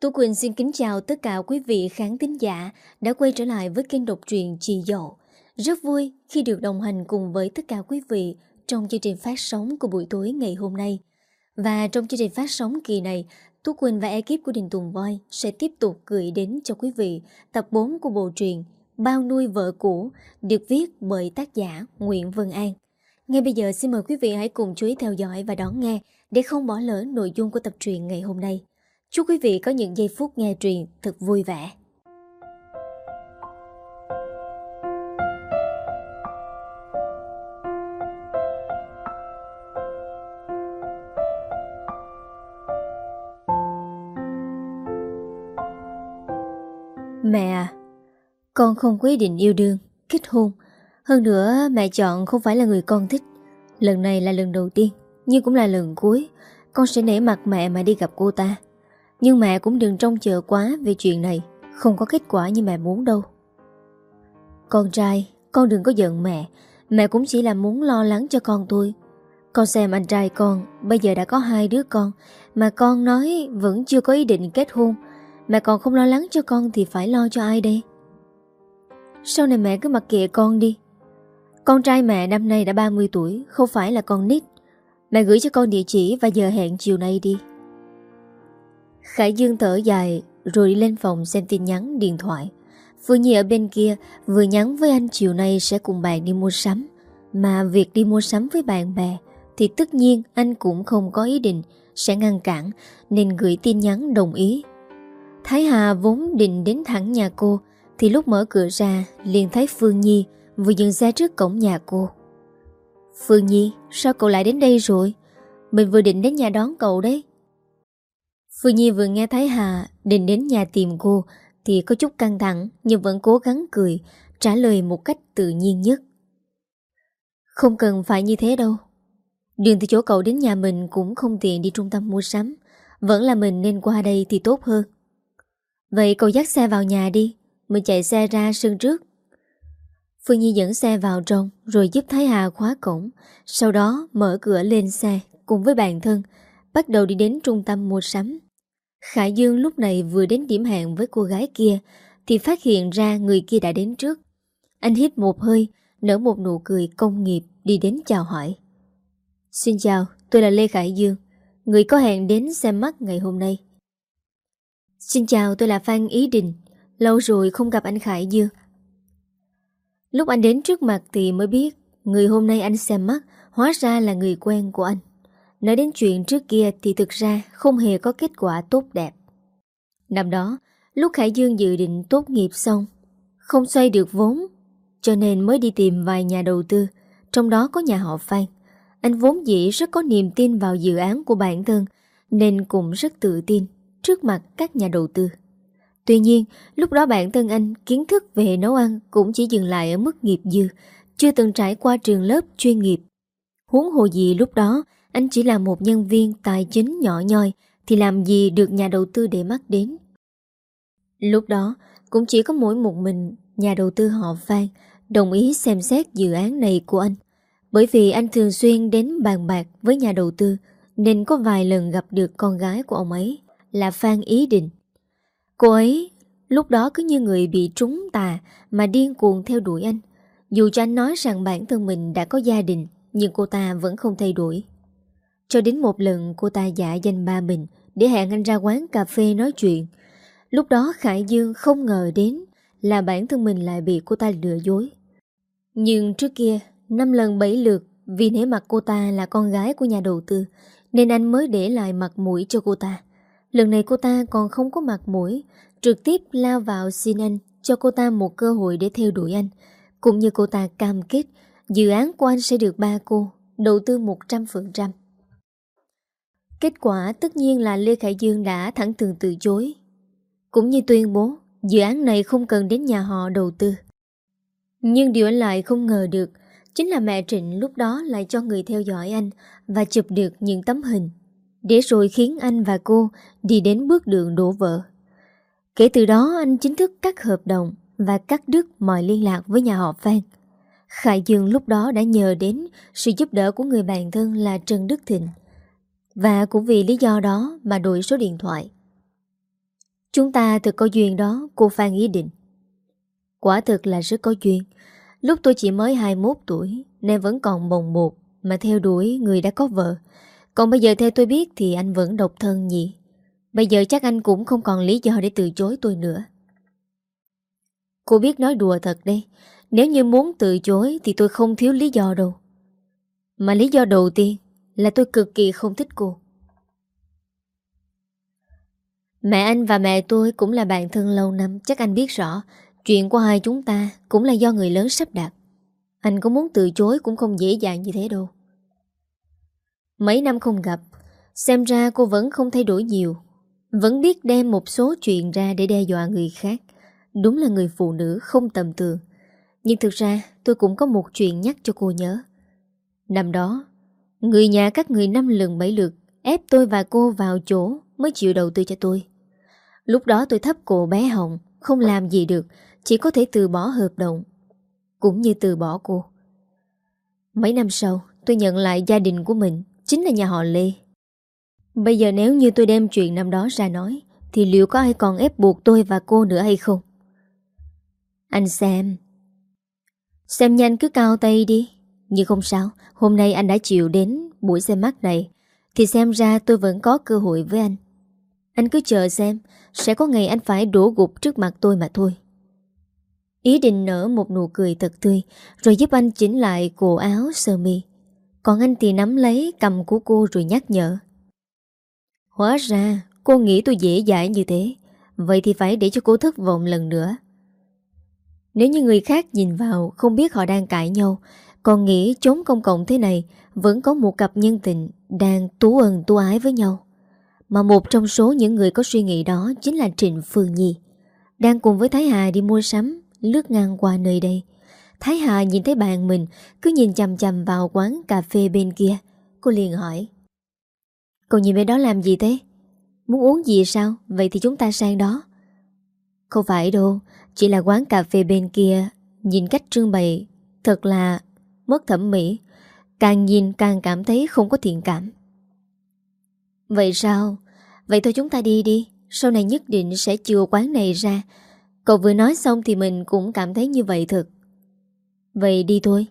Tú Quỳnh xin kính chào tất cả quý vị khán thính giả đã quay trở lại với kênh độc truyện Chị Dậu. Rất vui khi được đồng hành cùng với tất cả quý vị trong chương trình phát sóng của buổi tối ngày hôm nay. Và trong chương trình phát sóng kỳ này, Tú Quỳnh và ekip của Đình Tùng Voi sẽ tiếp tục gửi đến cho quý vị tập 4 của bộ truyện Bao nuôi vợ cũ được viết bởi tác giả Nguyễn Vân An. Ngay bây giờ xin mời quý vị hãy cùng chú ý theo dõi và đón nghe để không bỏ lỡ nội dung của tập truyện ngày hôm nay. Chúc quý vị có những giây phút nghe truyền thật vui vẻ. Mẹ à, con không quyết định yêu đương, kết hôn. Hơn nữa mẹ chọn không phải là người con thích. Lần này là lần đầu tiên, nhưng cũng là lần cuối. Con sẽ nể mặt mẹ mà đi gặp cô ta. Nhưng mẹ cũng đừng trông chờ quá về chuyện này, Không có kết quả như mẹ muốn đâu. Con trai, Con đừng có giận mẹ Mẹ cũng chỉ là muốn lo lắng cho con thôi. Con xem anh trai con, Bây giờ đã có hai đứa con, Mà con nói vẫn chưa có ý định kết hôn. Mẹ còn không lo lắng cho con Thì phải lo cho ai đây? Sau này mẹ cứ mặc kệ con đi. Con trai mẹ năm nay đã 30 tuổi, Không phải là con nít. Mẹ gửi cho con địa chỉ và giờ hẹn chiều nay đi. Khải Dương thở dài rồi đi lên phòng xem tin nhắn điện thoại. Phương Nhi ở bên kia vừa nhắn với anh chiều nay sẽ cùng bạn đi mua sắm. Mà việc đi mua sắm với bạn bè thì tất nhiên anh cũng không có ý định sẽ ngăn cản nên gửi tin nhắn đồng ý. Thái Hà vốn định đến thẳng nhà cô thì lúc mở cửa ra liền thấy Phương Nhi vừa dừng xe trước cổng nhà cô. Phương Nhi, sao cậu lại đến đây rồi? Mình vừa định đến nhà đón cậu đấy. Phương Nhi vừa nghe Thái Hà định đến nhà tìm cô thì có chút căng thẳng nhưng vẫn cố gắng cười, trả lời một cách tự nhiên nhất. Không cần phải như thế đâu. Đường từ chỗ cậu đến nhà mình cũng không tiện đi trung tâm mua sắm. Vẫn là mình nên qua đây thì tốt hơn. Vậy cậu dắt xe vào nhà đi, mình chạy xe ra sân trước. Phương Nhi dẫn xe vào trong rồi giúp Thái Hà khóa cổng, sau đó mở cửa lên xe cùng với bạn thân, bắt đầu đi đến trung tâm mua sắm. Khải Dương lúc này vừa đến điểm hẹn với cô gái kia thì phát hiện ra người kia đã đến trước. Anh hít một hơi, nở một nụ cười công nghiệp đi đến chào hỏi. Xin chào, tôi là Lê Khải Dương, người có hẹn đến xem mắt ngày hôm nay. Xin chào, tôi là Phan Ý Đình, lâu rồi không gặp anh Khải Dương. Lúc anh đến trước mặt thì mới biết người hôm nay anh xem mắt hóa ra là người quen của anh. Nói đến chuyện trước kia thì thực ra không hề có kết quả tốt đẹp. Năm đó, lúc Khải Dương dự định tốt nghiệp xong, không xoay được vốn, cho nên mới đi tìm vài nhà đầu tư, trong đó có nhà họ Phan. Anh vốn dĩ rất có niềm tin vào dự án của bản thân, nên cũng rất tự tin trước mặt các nhà đầu tư. Tuy nhiên, lúc đó bản thân anh kiến thức về nấu ăn cũng chỉ dừng lại ở mức nghiệp dư, chưa từng trải qua trường lớp chuyên nghiệp. Huống hồ gì lúc đó, anh chỉ là một nhân viên tài chính nhỏ nhoi, thì làm gì được nhà đầu tư để mắt đến. Lúc đó, cũng chỉ có mỗi một mình nhà đầu tư họ Phan đồng ý xem xét dự án này của anh. Bởi vì anh thường xuyên đến bàn bạc với nhà đầu tư, nên có vài lần gặp được con gái của ông ấy, là Phan Ý Định. Cô ấy lúc đó cứ như người bị trúng tà mà điên cuồng theo đuổi anh. Dù cho anh nói rằng bản thân mình đã có gia đình, nhưng cô ta vẫn không thay đổi. Cho đến một lần cô ta giả danh ba mình để hẹn anh ra quán cà phê nói chuyện. Lúc đó Khải Dương không ngờ đến là bản thân mình lại bị cô ta lừa dối. Nhưng trước kia, năm lần bảy lượt vì nể mặt cô ta là con gái của nhà đầu tư nên anh mới để lại mặt mũi cho cô ta. Lần này cô ta còn không có mặt mũi, trực tiếp lao vào xin anh cho cô ta một cơ hội để theo đuổi anh. Cũng như cô ta cam kết, dự án của anh sẽ được ba cô đầu tư 100%. Kết quả tất nhiên là Lê Khải Dương đã thẳng thừng từ chối. Cũng như tuyên bố, dự án này không cần đến nhà họ đầu tư. Nhưng điều anh lại không ngờ được chính là mẹ Trịnh lúc đó lại cho người theo dõi anh và chụp được những tấm hình, để rồi khiến anh và cô đi đến bước đường đổ vỡ. Kể từ đó anh chính thức cắt hợp đồng và cắt đứt mọi liên lạc với nhà họ Phan. Khải Dương lúc đó đã nhờ đến sự giúp đỡ của người bạn thân là Trần Đức Thịnh và cũng vì lý do đó mà đổi số điện thoại. Chúng ta thực có duyên đó, Cô Phan ý định. Quả thực là rất có duyên. Lúc tôi chỉ mới 21 tuổi, Nên vẫn còn mồng một Mà theo đuổi người đã có vợ. Còn bây giờ theo tôi biết thì anh vẫn độc thân nhỉ. Bây giờ chắc anh cũng không còn lý do để từ chối tôi nữa. Cô biết nói đùa thật đây Nếu như muốn từ chối Thì tôi không thiếu lý do đâu. Mà lý do đầu tiên là tôi cực kỳ không thích cô. Mẹ anh và mẹ tôi cũng là bạn thân lâu năm, Chắc anh biết rõ, Chuyện của hai chúng ta Cũng là do người lớn sắp đặt. Anh có muốn từ chối cũng không dễ dàng như thế đâu. Mấy năm không gặp, Xem ra cô vẫn không thay đổi nhiều. Vẫn biết đem một số chuyện ra để đe dọa người khác. Đúng là người phụ nữ không tầm thường. Nhưng thực ra, tôi cũng có một chuyện nhắc cho cô nhớ. Năm đó Người nhà các người năm lần bảy lượt, Ép tôi và cô vào chỗ Mới chịu đầu tư cho tôi. Lúc đó tôi thấp cổ bé Hồng, Không làm gì được, Chỉ có thể từ bỏ hợp đồng, Cũng như từ bỏ cô. Mấy năm sau, tôi nhận lại gia đình của mình, Chính là nhà họ Lê. Bây giờ nếu như tôi đem chuyện năm đó ra nói, Thì liệu có ai còn ép buộc tôi và cô nữa hay không? Anh xem. Xem nhanh cứ cao tay đi. Nhưng không sao, Hôm nay anh đã chịu đến buổi xem mắt này, Thì xem ra tôi vẫn có cơ hội với anh. Anh cứ chờ xem, Sẽ có ngày anh phải đổ gục trước mặt tôi mà thôi. Ý định nở một nụ cười thật tươi, Rồi giúp anh chỉnh lại cổ áo sơ mi. Còn anh thì nắm lấy cầm của cô rồi nhắc nhở. Hóa ra, cô nghĩ tôi dễ dãi như thế, Vậy thì phải để cho cô thất vọng lần nữa. Nếu như người khác nhìn vào, Không biết họ đang cãi nhau còn nghĩ chốn công cộng thế này, Vẫn có một cặp nhân tình Đang tú ân tú ái với nhau. Mà một trong số những người có suy nghĩ đó Chính là Trịnh Phương Nhi. Đang cùng với Thái Hà đi mua sắm, Lướt ngang qua nơi đây. Thái Hà nhìn thấy bạn mình, Cứ nhìn chầm chầm vào quán cà phê bên kia. Cô liền hỏi Cô nhìn bên đó làm gì thế? Muốn uống gì sao? Vậy thì chúng ta sang đó. Không phải đâu, Chỉ là quán cà phê bên kia, Nhìn cách trưng bày Thật là mất thẩm mỹ, Càng nhìn càng cảm thấy không có thiện cảm. Vậy sao? Vậy thôi chúng ta đi đi, Sau này nhất định sẽ chừa quán này ra. Cậu vừa nói xong thì mình cũng cảm thấy như vậy thật. Vậy đi thôi.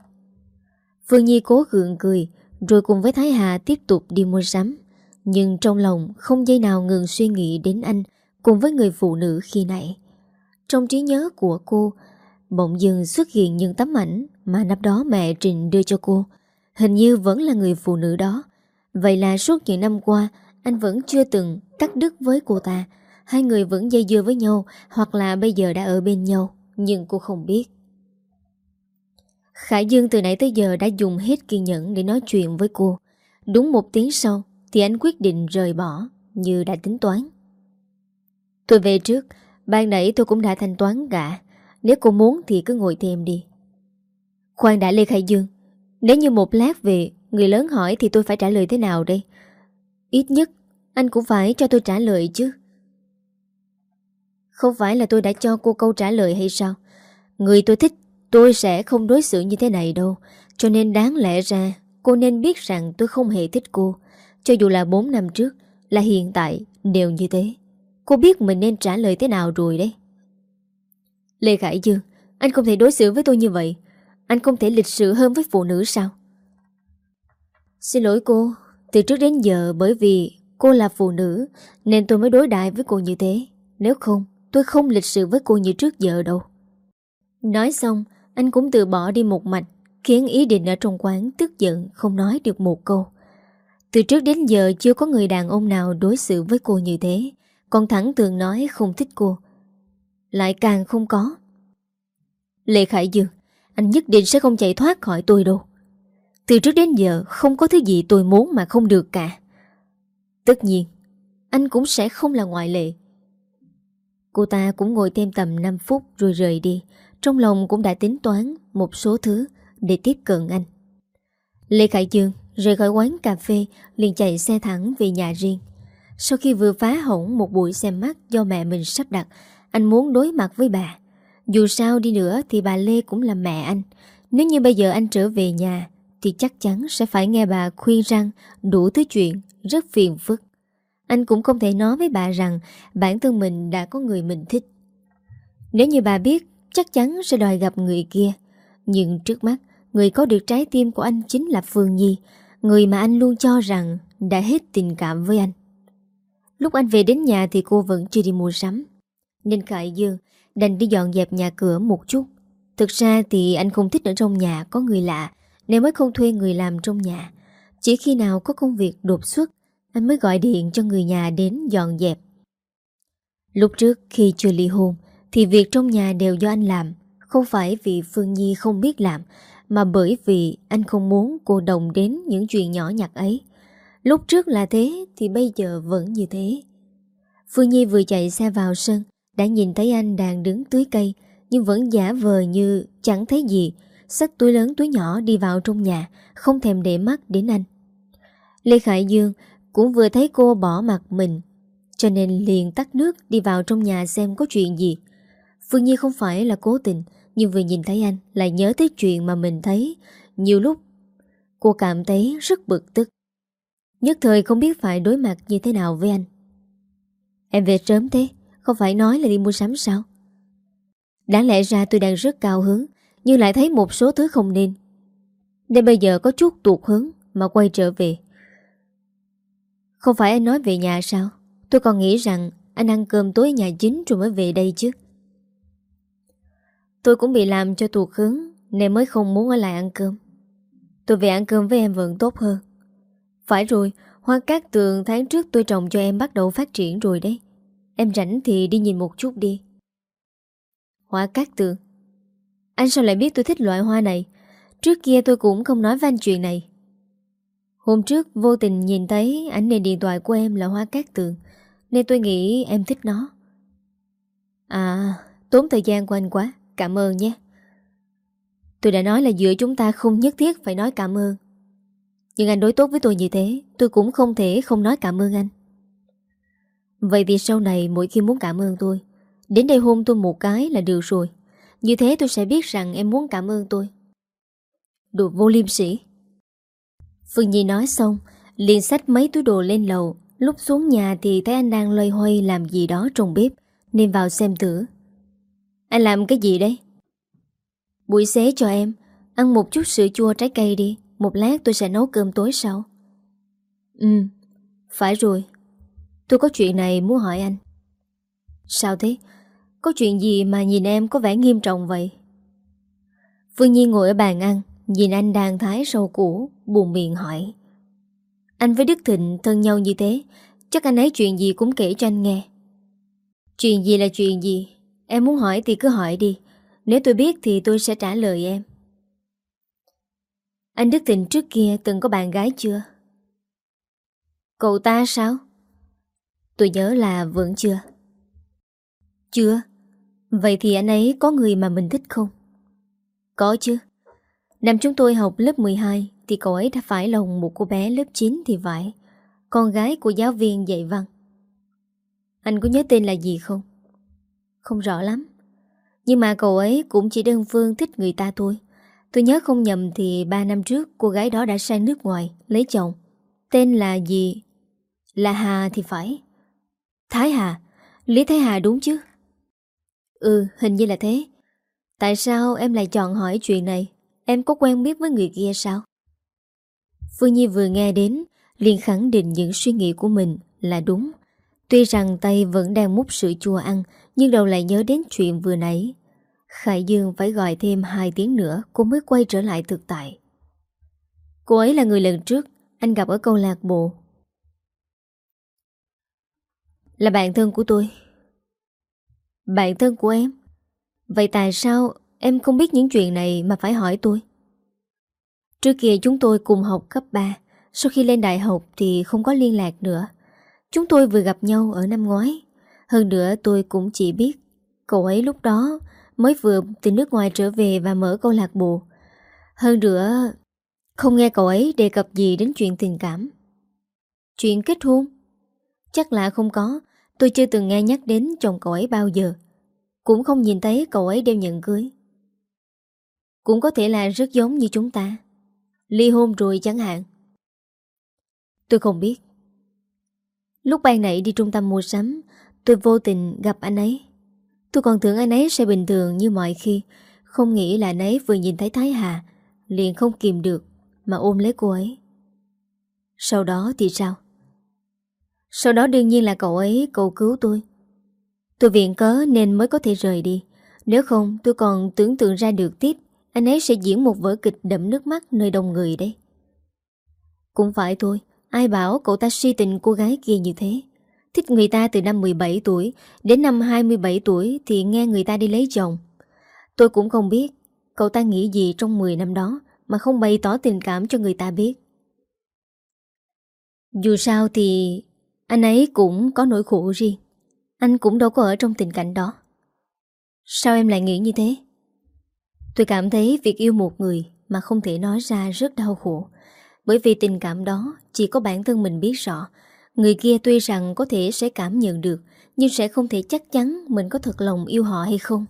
Phương Nhi cố gượng cười, Rồi cùng với Thái Hà tiếp tục đi mua sắm. Nhưng trong lòng không dây nào ngừng suy nghĩ đến anh Cùng với người phụ nữ khi nãy. Trong trí nhớ của cô, Bỗng dừng xuất hiện những tấm ảnh. Mà năm đó mẹ trình đưa cho cô. Hình như vẫn là người phụ nữ đó. Vậy là suốt những năm qua, Anh vẫn chưa từng cắt đứt với cô ta. Hai người vẫn dây dưa với nhau, Hoặc là bây giờ đã ở bên nhau, Nhưng cô không biết. Khải Dương từ nãy tới giờ đã dùng hết kiên nhẫn để nói chuyện với cô. Đúng một tiếng sau, Thì anh quyết định rời bỏ, Như đã tính toán. Tôi về trước, Ban nãy tôi cũng đã thanh toán cả Nếu cô muốn thì cứ ngồi thêm đi. Khoan đã Lê Khải Dương. Nếu như một lát về, Người lớn hỏi thì tôi phải trả lời thế nào đây? Ít nhất, Anh cũng phải cho tôi trả lời chứ. Không phải là tôi đã cho cô câu trả lời hay sao? Người tôi thích, Tôi sẽ không đối xử như thế này đâu. Cho nên đáng lẽ ra, Cô nên biết rằng tôi không hề thích cô. Cho dù là 4 năm trước, Là hiện tại, đều như thế. Cô biết mình nên trả lời thế nào rồi đấy. Lê Khải Dương, Anh không thể đối xử với tôi như vậy. Anh không thể lịch sự hơn với phụ nữ sao? Xin lỗi cô, Từ trước đến giờ bởi vì Cô là phụ nữ, Nên tôi mới đối đại với cô như thế. Nếu không, tôi không lịch sự với cô như trước giờ đâu. Nói xong, Anh cũng từ bỏ đi một mạch, Khiến ý định ở trong quán tức giận Không nói được một câu. Từ trước đến giờ chưa có người đàn ông nào Đối xử với cô như thế Còn thẳng thường nói không thích cô. Lại càng không có. Lê Khải Dương anh nhất định sẽ không chạy thoát khỏi tôi đâu. Từ trước đến giờ, Không có thứ gì tôi muốn mà không được cả. Tất nhiên, Anh cũng sẽ không là ngoại lệ. Cô ta cũng ngồi thêm tầm 5 phút rồi rời đi. Trong lòng cũng đã tính toán Một số thứ để tiếp cận anh. Lê Khải Dương rời khỏi quán cà phê, liền chạy xe thẳng về nhà riêng. Sau khi vừa phá hỏng một buổi xem mắt do mẹ mình sắp đặt, Anh muốn đối mặt với bà. Dù sao đi nữa thì bà Lê cũng là mẹ anh Nếu như bây giờ anh trở về nhà Thì chắc chắn sẽ phải nghe bà khuyên rằng đủ thứ chuyện Rất phiền phức Anh cũng không thể nói với bà rằng bản thân mình đã có người mình thích. Nếu như bà biết, chắc chắn sẽ đòi gặp người kia. Nhưng trước mắt, người có được trái tim của anh chính là Phương Nhi, người mà anh luôn cho rằng đã hết tình cảm với anh. Lúc anh về đến nhà thì cô vẫn chưa đi mua sắm. Nên Khải Dương đành đi dọn dẹp nhà cửa một chút. Thực ra thì anh không thích ở trong nhà có người lạ, nên mới không thuê người làm trong nhà. Chỉ khi nào có công việc đột xuất, anh mới gọi điện cho người nhà đến dọn dẹp. Lúc trước khi chưa ly hôn, thì việc trong nhà đều do anh làm, không phải vì Phương Nhi không biết làm, mà bởi vì anh không muốn cô đồng đến những chuyện nhỏ nhặt ấy. Lúc trước là thế thì bây giờ vẫn như thế. Phương Nhi vừa chạy xe vào sân, đã nhìn thấy anh đang đứng tưới cây, nhưng vẫn giả vờ như chẳng thấy gì, xách túi lớn túi nhỏ đi vào trong nhà, không thèm để mắt đến anh. Lê Khải Dương cũng vừa thấy cô bỏ mặt mình, cho nên liền tắt nước đi vào trong nhà xem có chuyện gì. Phương Nhi không phải là cố tình, nhưng vừa nhìn thấy anh lại nhớ tới chuyện mà mình thấy. Nhiều lúc cô cảm thấy rất bực tức. Nhất thời không biết phải đối mặt như thế nào với anh. Em về sớm thế, không phải nói là đi mua sắm sao? Đáng lẽ ra tôi đang rất cao hứng, nhưng lại thấy một số thứ không nên. Nên bây giờ có chút tuột hứng mà quay trở về. Không phải anh nói về nhà sao? Tôi còn nghĩ rằng anh ăn cơm tối nhà chính rồi mới về đây chứ. Tôi cũng bị làm cho tuột hứng Nên mới không muốn ở lại ăn cơm Tôi về ăn cơm với em vẫn tốt hơn Phải rồi Hoa cát tường tháng trước tôi trồng cho em bắt đầu phát triển rồi đấy Em rảnh thì đi nhìn một chút đi. Hoa cát tường. Anh sao lại biết tôi thích loại hoa này? Trước kia tôi cũng không nói với anh chuyện này. Hôm trước vô tình nhìn thấy ảnh nền điện thoại của em là hoa cát tường, Nên tôi nghĩ em thích nó. À Tốn thời gian của anh quá, Cảm ơn nhé. Tôi đã nói là giữa chúng ta không nhất thiết phải nói cảm ơn. Nhưng anh đối tốt với tôi như thế, Tôi cũng không thể không nói cảm ơn anh. Vậy thì sau này mỗi khi muốn cảm ơn tôi, Đến đây hôn tôi một cái là được rồi. Như thế tôi sẽ biết rằng em muốn cảm ơn tôi. Đồ vô liêm sĩ Phương Nhi nói xong, liền xách mấy túi đồ lên lầu. Lúc xuống nhà thì thấy anh đang loay hoay làm gì đó trong bếp, Nên vào xem thử. Anh làm cái gì đấy? Buổi xế cho em, Ăn một chút sữa chua trái cây đi, Một lát tôi sẽ nấu cơm tối sau. Ừ Phải rồi. Tôi có chuyện này muốn hỏi anh Sao thế? Có chuyện gì mà nhìn em có vẻ nghiêm trọng vậy? Phương Nhi ngồi ở bàn ăn, Nhìn anh đang thái sâu củ, Buồn miệng hỏi Anh với Đức Thịnh thân nhau như thế, Chắc anh ấy chuyện gì cũng kể cho anh nghe Chuyện gì là chuyện gì Em muốn hỏi thì cứ hỏi đi Nếu tôi biết thì tôi sẽ trả lời em Anh Đức Thịnh trước kia từng có bạn gái chưa? Cậu ta sao? Tôi nhớ là vẫn chưa? Chưa? Vậy thì anh ấy có người mà mình thích không? Có chứ. Năm chúng tôi học lớp 12 Thì cậu ấy đã phải lòng một cô bé lớp 9 thì phải. Con gái của giáo viên dạy văn. Anh có nhớ tên là gì không? Không rõ lắm. Nhưng mà cậu ấy cũng chỉ đơn phương thích người ta thôi. Tôi nhớ không nhầm thì 3 năm trước cô gái đó đã sang nước ngoài Lấy chồng. Tên là gì? Là Hà thì phải. Thái Hà, Lý Thái Hà đúng chứ? Ừ hình như là thế. Tại sao em lại chọn hỏi chuyện này? Em có quen biết với người kia sao? Phương Nhi vừa nghe đến, liền khẳng định những suy nghĩ của mình là đúng. Tuy rằng tay vẫn đang múc sữa chua ăn, Nhưng đầu lại nhớ đến chuyện vừa nãy. Khải Dương phải gọi thêm 2 tiếng nữa, Cô mới quay trở lại thực tại. Cô ấy là người lần trước, Anh gặp ở câu lạc bộ. Là bạn thân của tôi. Bạn thân của em? Vậy tại sao em không biết những chuyện này Mà phải hỏi tôi? Trước kia chúng tôi cùng học cấp 3 Sau khi lên đại học thì không có liên lạc nữa. Chúng tôi vừa gặp nhau ở năm ngoái. Hơn nữa tôi cũng chỉ biết Cậu ấy lúc đó mới vừa từ nước ngoài trở về và mở câu lạc bộ. Hơn nữa, Không nghe cậu ấy đề cập gì đến chuyện tình cảm. Chuyện kết hôn? Chắc là không có Tôi chưa từng nghe nhắc đến chồng cậu ấy bao giờ. Cũng không nhìn thấy cậu ấy đeo nhận cưới. Cũng có thể là rất giống như chúng ta. Ly hôn rồi chẳng hạn. Tôi không biết. Lúc ban nãy đi trung tâm mua sắm, Tôi vô tình gặp anh ấy. Tôi còn tưởng anh ấy sẽ bình thường như mọi khi. Không nghĩ là anh ấy vừa nhìn thấy Thái Hà, Liền không kìm được Mà ôm lấy cô ấy. Sau đó thì sao? Sau đó đương nhiên là cậu ấy cầu cứu tôi. Tôi viện cớ nên mới có thể rời đi. Nếu không, tôi còn tưởng tượng ra được tiếp, Anh ấy sẽ diễn một vở kịch đậm nước mắt nơi đông người đấy. Cũng phải thôi, Ai bảo cậu ta suy tình cô gái kia như thế? Thích người ta từ năm 17 tuổi, Đến năm 27 tuổi Thì nghe người ta đi lấy chồng. Tôi cũng không biết Cậu ta nghĩ gì trong 10 năm đó Mà không bày tỏ tình cảm cho người ta biết. Dù sao thì anh ấy cũng có nỗi khổ riêng. Anh cũng đâu có ở trong tình cảnh đó. Sao em lại nghĩ như thế? Tôi cảm thấy việc yêu một người Mà không thể nói ra rất đau khổ. Bởi vì tình cảm đó Chỉ có bản thân mình biết rõ. Người kia tuy rằng có thể sẽ cảm nhận được, Nhưng sẽ không thể chắc chắn Mình có thật lòng yêu họ hay không.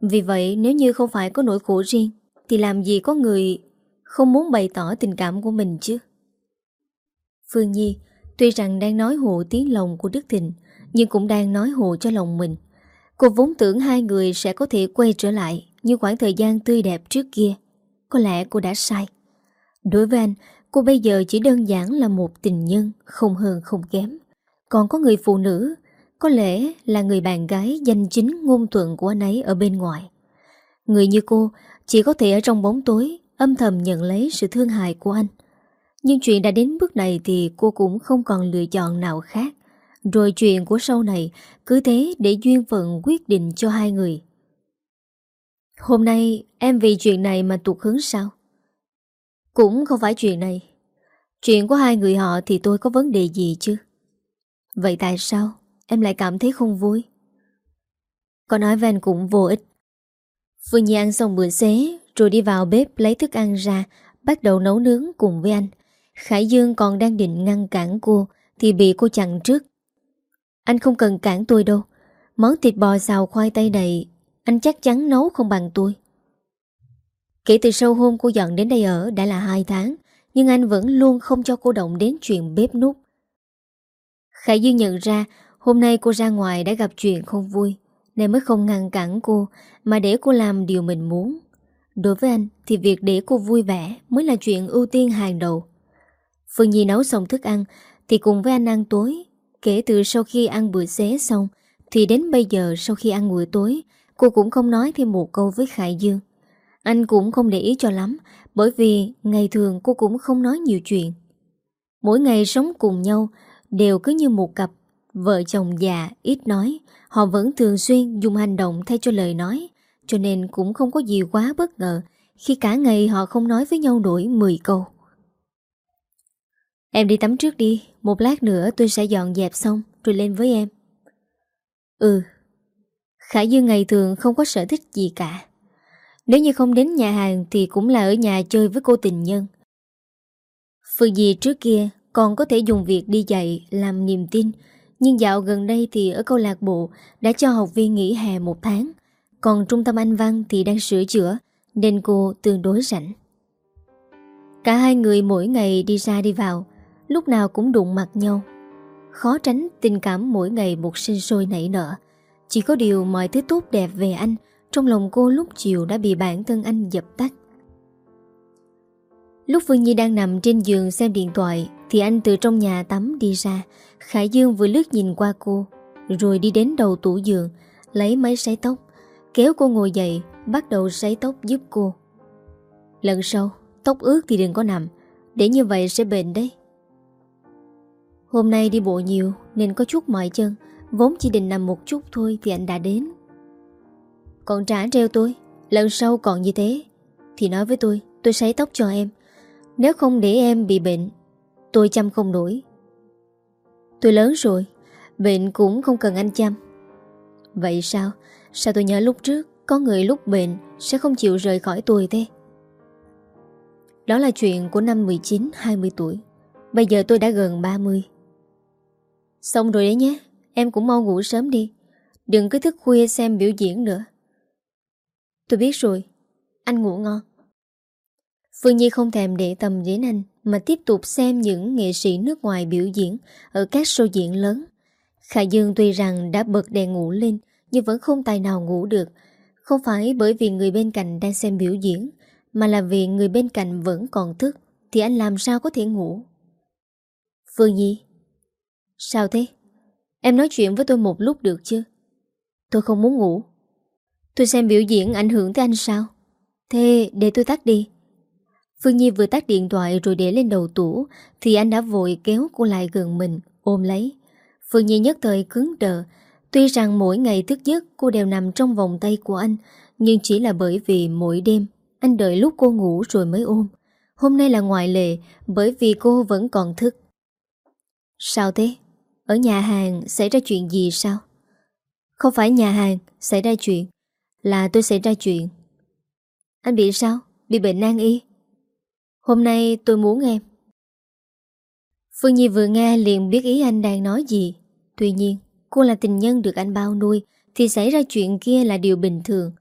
Vì vậy, nếu như không phải có nỗi khổ riêng, Thì làm gì có người Không muốn bày tỏ tình cảm của mình chứ? Phương Nhi Tuy rằng đang nói hộ tiếng lòng của Đức Thịnh, Nhưng cũng đang nói hộ cho lòng mình. Cô vốn tưởng hai người sẽ có thể quay trở lại Như khoảng thời gian tươi đẹp trước kia, Có lẽ cô đã sai. Đối với anh, Cô bây giờ chỉ đơn giản là một tình nhân, Không hơn không kém. Còn có người phụ nữ, Có lẽ là người bạn gái danh chính ngôn thuận của anh ấy ở bên ngoài. Người như cô Chỉ có thể ở trong bóng tối, Âm thầm nhận lấy sự thương hại của anh. Nhưng chuyện đã đến bước này Thì cô cũng không còn lựa chọn nào khác. Rồi chuyện của sau này, Cứ thế để duyên phận quyết định cho hai người. Hôm nay, em vì chuyện này mà tụt hứng sao? Cũng không phải chuyện này. Chuyện của hai người họ thì tôi có vấn đề gì chứ? Vậy tại sao Em lại cảm thấy không vui? Có nói với anh cũng vô ích. Phương Nhi ăn xong bữa xế, Rồi đi vào bếp lấy thức ăn ra, Bắt đầu nấu nướng cùng với anh. Khải Dương còn đang định ngăn cản cô Thì bị cô chặn trước. Anh không cần cản tôi đâu. Món thịt bò xào khoai tây này, Anh chắc chắn nấu không bằng tôi. Kể từ sau hôm cô dọn đến đây ở đã là 2 tháng, Nhưng anh vẫn luôn không cho cô động đến chuyện bếp nút Khải Dương nhận ra Hôm nay cô ra ngoài đã gặp chuyện không vui, Nên mới không ngăn cản cô, Mà để cô làm điều mình muốn. Đối với anh thì việc để cô vui vẻ Mới là chuyện ưu tiên hàng đầu. Phương Nhi nấu xong thức ăn Thì cùng với anh ăn tối. Kể từ sau khi ăn bữa xế xong, Thì đến bây giờ sau khi ăn bữa tối, Cô cũng không nói thêm một câu với Khải Dương. Anh cũng không để ý cho lắm, Bởi vì ngày thường cô cũng không nói nhiều chuyện. Mỗi ngày sống cùng nhau Đều cứ như một cặp. Vợ chồng già ít nói, Họ vẫn thường xuyên dùng hành động thay cho lời nói, Cho nên cũng không có gì quá bất ngờ Khi cả ngày họ không nói với nhau nổi 10 câu. Em đi tắm trước đi Một lát nữa tôi sẽ dọn dẹp xong Rồi lên với em Ừ Khải Dương ngày thường không có sở thích gì cả nếu như không đến nhà hàng thì cũng là ở nhà chơi với cô tình nhân. Phương Di trước kia còn có thể dùng việc đi dạy làm niềm tin, nhưng dạo gần đây thì ở câu lạc bộ đã cho học viên nghỉ hè một tháng, còn trung tâm Anh Văn thì đang sửa chữa, nên cô tương đối rảnh. Cả hai người mỗi ngày đi ra đi vào, lúc nào cũng đụng mặt nhau. Khó tránh tình cảm mỗi ngày một sinh sôi nảy nở. Chỉ có điều mọi thứ tốt đẹp về anh, trong lòng cô lúc chiều đã bị bản thân anh dập tắt Lúc Phương Nhi đang nằm trên giường xem điện thoại, Thì anh từ trong nhà tắm đi ra Khải Dương vừa lướt nhìn qua cô, Rồi đi đến đầu tủ giường, Lấy máy sấy tóc, Kéo cô ngồi dậy, Bắt đầu sấy tóc giúp cô Lần sau, Tóc ướt thì đừng có nằm, Để như vậy sẽ bệnh đấy Hôm nay đi bộ nhiều, Nên có chút mỏi chân, Vốn chỉ định nằm một chút thôi Thì anh đã đến. Còn trả treo tôi, Lần sau còn như thế, Thì nói với tôi tôi sấy tóc cho em. Nếu không để em bị bệnh, Tôi chăm không nổi. Tôi lớn rồi, Bệnh cũng không cần anh chăm. Vậy sao? Sao tôi nhớ lúc trước, Có người lúc bệnh sẽ không chịu rời khỏi tôi thế? Đó là chuyện của năm 19-20 tuổi. Bây giờ tôi đã gần 30 Xong rồi đấy nhé, Em cũng mau ngủ sớm đi Đừng cứ thức khuya xem biểu diễn nữa Tôi biết rồi, Anh ngủ ngon Phương Nhi không thèm để tâm đến anh, mà tiếp tục xem những nghệ sĩ nước ngoài biểu diễn ở các show diễn lớn. Khả Dương tuy rằng đã bật đèn ngủ lên, nhưng vẫn không tài nào ngủ được. Không phải bởi vì người bên cạnh đang xem biểu diễn, mà là vì người bên cạnh vẫn còn thức, thì anh làm sao có thể ngủ. Phương Nhi Sao thế? Em nói chuyện với tôi một lúc được chứ? Tôi không muốn ngủ. Tôi xem biểu diễn ảnh hưởng tới anh sao? Thế để tôi tắt đi. Phương Nhi vừa tắt điện thoại rồi để lên đầu tủ thì anh đã vội kéo cô lại gần mình, ôm lấy. Phương Nhi nhất thời cứng đờ. Tuy rằng mỗi ngày thức giấc cô đều nằm trong vòng tay của anh nhưng chỉ là bởi vì mỗi đêm anh đợi lúc cô ngủ rồi mới ôm. Hôm nay là ngoại lệ bởi vì cô vẫn còn thức. Sao thế? Ở nhà hàng xảy ra chuyện gì sao? Không phải nhà hàng xảy ra chuyện, Là tôi xảy ra chuyện. Anh bị sao? Bị bệnh nan y. Hôm nay tôi muốn em. Phương Nhi vừa nghe liền biết ý anh đang nói gì. Tuy nhiên, Cô là tình nhân được anh bao nuôi Thì xảy ra chuyện kia là điều bình thường.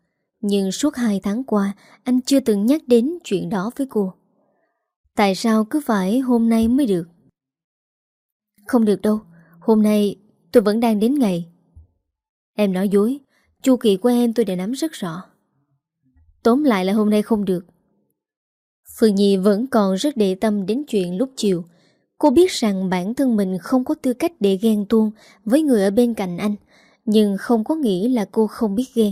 Nhưng suốt hai tháng qua, Anh chưa từng nhắc đến chuyện đó với cô. Tại sao cứ phải hôm nay mới được? Không được đâu. Hôm nay, tôi vẫn đang đến ngày. Em nói dối, Chu kỳ của em tôi đã nắm rất rõ. Tóm lại là hôm nay không được. Phương Nhi vẫn còn rất để tâm đến chuyện lúc chiều. Cô biết rằng bản thân mình không có tư cách để ghen tuông với người ở bên cạnh anh, Nhưng không có nghĩ là cô không biết ghen.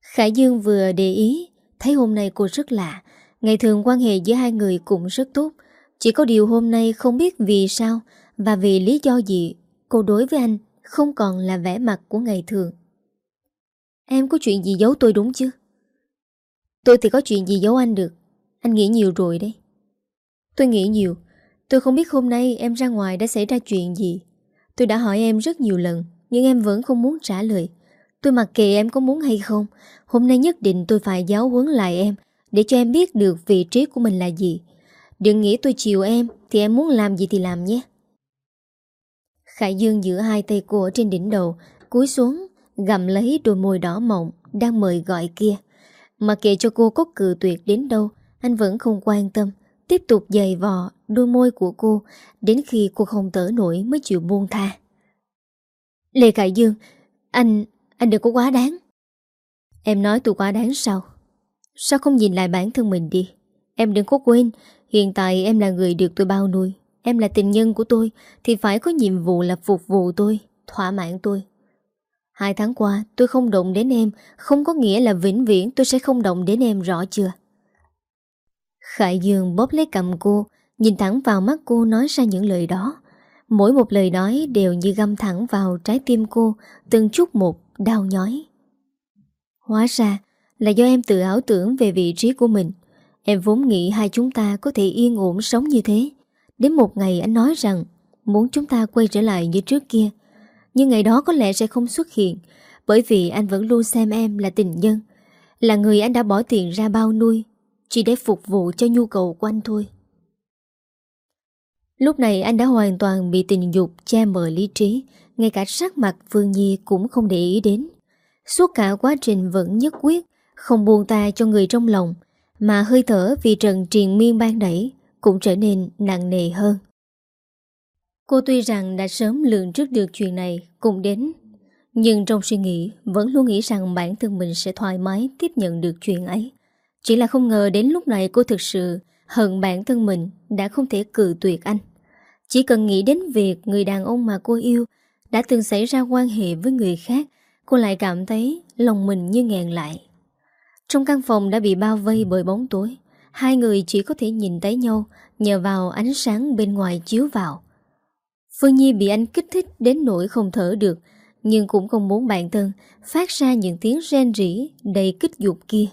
Khải Dương vừa để ý, Thấy hôm nay cô rất lạ. Ngày thường quan hệ giữa hai người cũng rất tốt. Chỉ có điều hôm nay không biết vì sao Và vì lý do gì Cô đối với anh không còn là vẻ mặt của ngày thường. Em có chuyện gì giấu tôi đúng chứ? Tôi thì có chuyện gì giấu anh được. Anh nghĩ nhiều rồi đấy. Tôi nghĩ nhiều. Tôi không biết hôm nay em ra ngoài đã xảy ra chuyện gì. Tôi đã hỏi em rất nhiều lần, nhưng em vẫn không muốn trả lời. Tôi mặc kệ em có muốn hay không. Hôm nay nhất định tôi phải giáo huấn lại em để cho em biết được vị trí của mình là gì. Đừng nghĩ tôi chiều em thì em muốn làm gì thì làm nhé. Khải Dương giữ hai tay cô trên đỉnh đầu Cúi xuống Gặm lấy đôi môi đỏ mộng Đang mời gọi kia. Mà kệ cho cô có cự tuyệt đến đâu Anh vẫn không quan tâm Tiếp tục dày vò đôi môi của cô Đến khi cô không tở nổi mới chịu buông tha. Lê Khải Dương Anh, anh đừng có quá đáng. Em nói tôi quá đáng sao? Sao không nhìn lại bản thân mình đi? Em đừng có quên Hiện tại em là người được tôi bao nuôi. Em là tình nhân của tôi, Thì phải có nhiệm vụ là phục vụ tôi, Thỏa mãn tôi. Hai tháng qua, tôi không động đến em, Không có nghĩa là vĩnh viễn tôi sẽ không động đến em rõ chưa? Khải Dương bóp lấy cầm cô, Nhìn thẳng vào mắt cô nói ra những lời đó. Mỗi một lời nói đều như găm thẳng vào trái tim cô, Từng chút một đau nhói. Hóa ra là do em tự ảo tưởng về vị trí của mình. Em vốn nghĩ hai chúng ta có thể yên ổn sống như thế. Đến một ngày anh nói rằng Muốn chúng ta quay trở lại như trước kia, Nhưng ngày đó có lẽ sẽ không xuất hiện, Bởi vì anh vẫn luôn xem em là tình nhân, Là người anh đã bỏ tiền ra bao nuôi, Chỉ để phục vụ cho nhu cầu của anh thôi. Lúc này anh đã hoàn toàn bị tình dục che mờ lý trí, Ngay cả sắc mặt Phương Nhi cũng không để ý đến. Suốt cả quá trình vẫn nhất quyết, Không buông ta cho người trong lòng, Mà hơi thở vì trần triền miên ban đẩy cũng trở nên nặng nề hơn. Cô tuy rằng đã sớm lường trước được chuyện này cùng đến, nhưng trong suy nghĩ vẫn luôn nghĩ rằng bản thân mình sẽ thoải mái tiếp nhận được chuyện ấy. Chỉ là không ngờ đến lúc này cô thực sự hận bản thân mình đã không thể cự tuyệt anh. Chỉ cần nghĩ đến việc người đàn ông mà cô yêu đã từng xảy ra quan hệ với người khác, cô lại cảm thấy lòng mình như ngàn lại. Trong căn phòng đã bị bao vây bởi bóng tối, Hai người chỉ có thể nhìn thấy nhau, Nhờ vào ánh sáng bên ngoài chiếu vào. Phương Nhi bị anh kích thích đến nỗi không thở được, Nhưng cũng không muốn bản thân Phát ra những tiếng ren rỉ Đầy kích dục kia.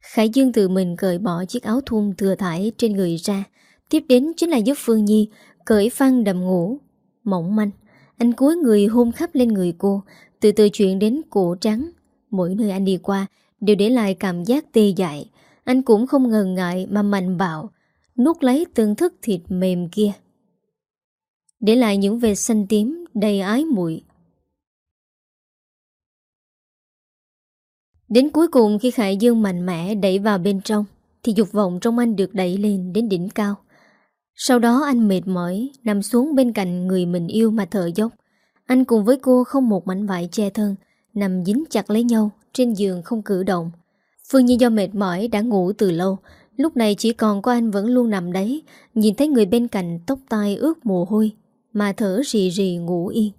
Khải Dương tự mình cởi bỏ chiếc áo thun thừa thải trên người ra, Tiếp đến chính là giúp Phương Nhi Cởi phăng đầm ngủ Mỏng manh, Anh cúi người hôn khắp lên người cô, Từ từ chuyện đến cổ trắng. Mỗi nơi anh đi qua Đều để lại cảm giác tê dại anh cũng không ngần ngại mà mạnh bạo, Nuốt lấy từng thức thịt mềm kia. Để lại những vệt xanh tím đầy ái muội. Đến cuối cùng khi Khải Dương mạnh mẽ đẩy vào bên trong, Thì dục vọng trong anh được đẩy lên đến đỉnh cao. Sau đó anh mệt mỏi, Nằm xuống bên cạnh người mình yêu mà thở dốc. Anh cùng với cô không một mảnh vải che thân, Nằm dính chặt lấy nhau Trên giường không cử động. Phương Nhi do mệt mỏi đã ngủ từ lâu. Lúc này chỉ còn có anh vẫn luôn nằm đấy, Nhìn thấy người bên cạnh tóc tai ướt mồ hôi, Mà thở rì rì ngủ yên.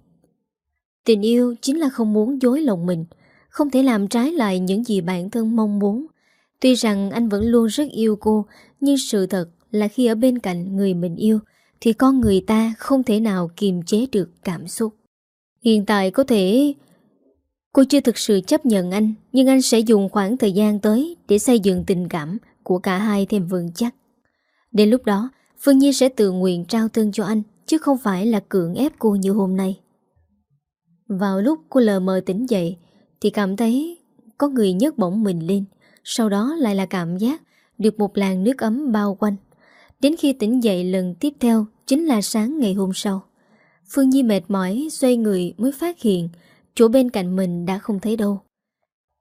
Tình yêu chính là không muốn dối lòng mình, Không thể làm trái lại những gì bản thân mong muốn. Tuy rằng anh vẫn luôn rất yêu cô, Nhưng sự thật là khi ở bên cạnh người mình yêu, Thì con người ta không thể nào kiềm chế được cảm xúc. Hiện tại có thể Cô chưa thực sự chấp nhận anh, Nhưng anh sẽ dùng khoảng thời gian tới Để xây dựng tình cảm của cả hai thêm vững chắc. Đến lúc đó, Phương Nhi sẽ tự nguyện trao thân cho anh, Chứ không phải là cưỡng ép cô như hôm nay. Vào lúc cô lờ mờ tỉnh dậy, Thì cảm thấy Có người nhấc bổng mình lên. Sau đó lại là cảm giác Được một làn nước ấm bao quanh. Đến khi tỉnh dậy lần tiếp theo, Chính là sáng ngày hôm sau. Phương Nhi mệt mỏi, Xoay người mới phát hiện Chỗ bên cạnh mình đã không thấy đâu.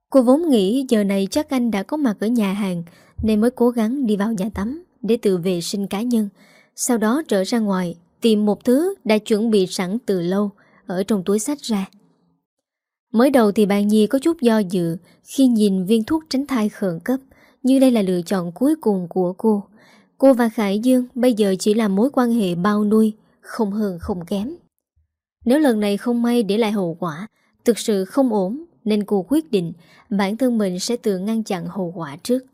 Cô vốn nghĩ giờ này chắc anh đã có mặt ở nhà hàng, Nên mới cố gắng đi vào nhà tắm Để tự vệ sinh cá nhân. Sau đó trở ra ngoài, Tìm một thứ đã chuẩn bị sẵn từ lâu Ở trong túi sách ra. Mới đầu thì bạn Nhi có chút do dự Khi nhìn viên thuốc tránh thai khẩn cấp Như đây là lựa chọn cuối cùng của cô. Cô và Khải Dương bây giờ chỉ là mối quan hệ bao nuôi, Không hơn không kém. Nếu lần này không may để lại hậu quả Thực sự không ổn Nên cô quyết định Bản thân mình sẽ tự ngăn chặn hậu quả trước.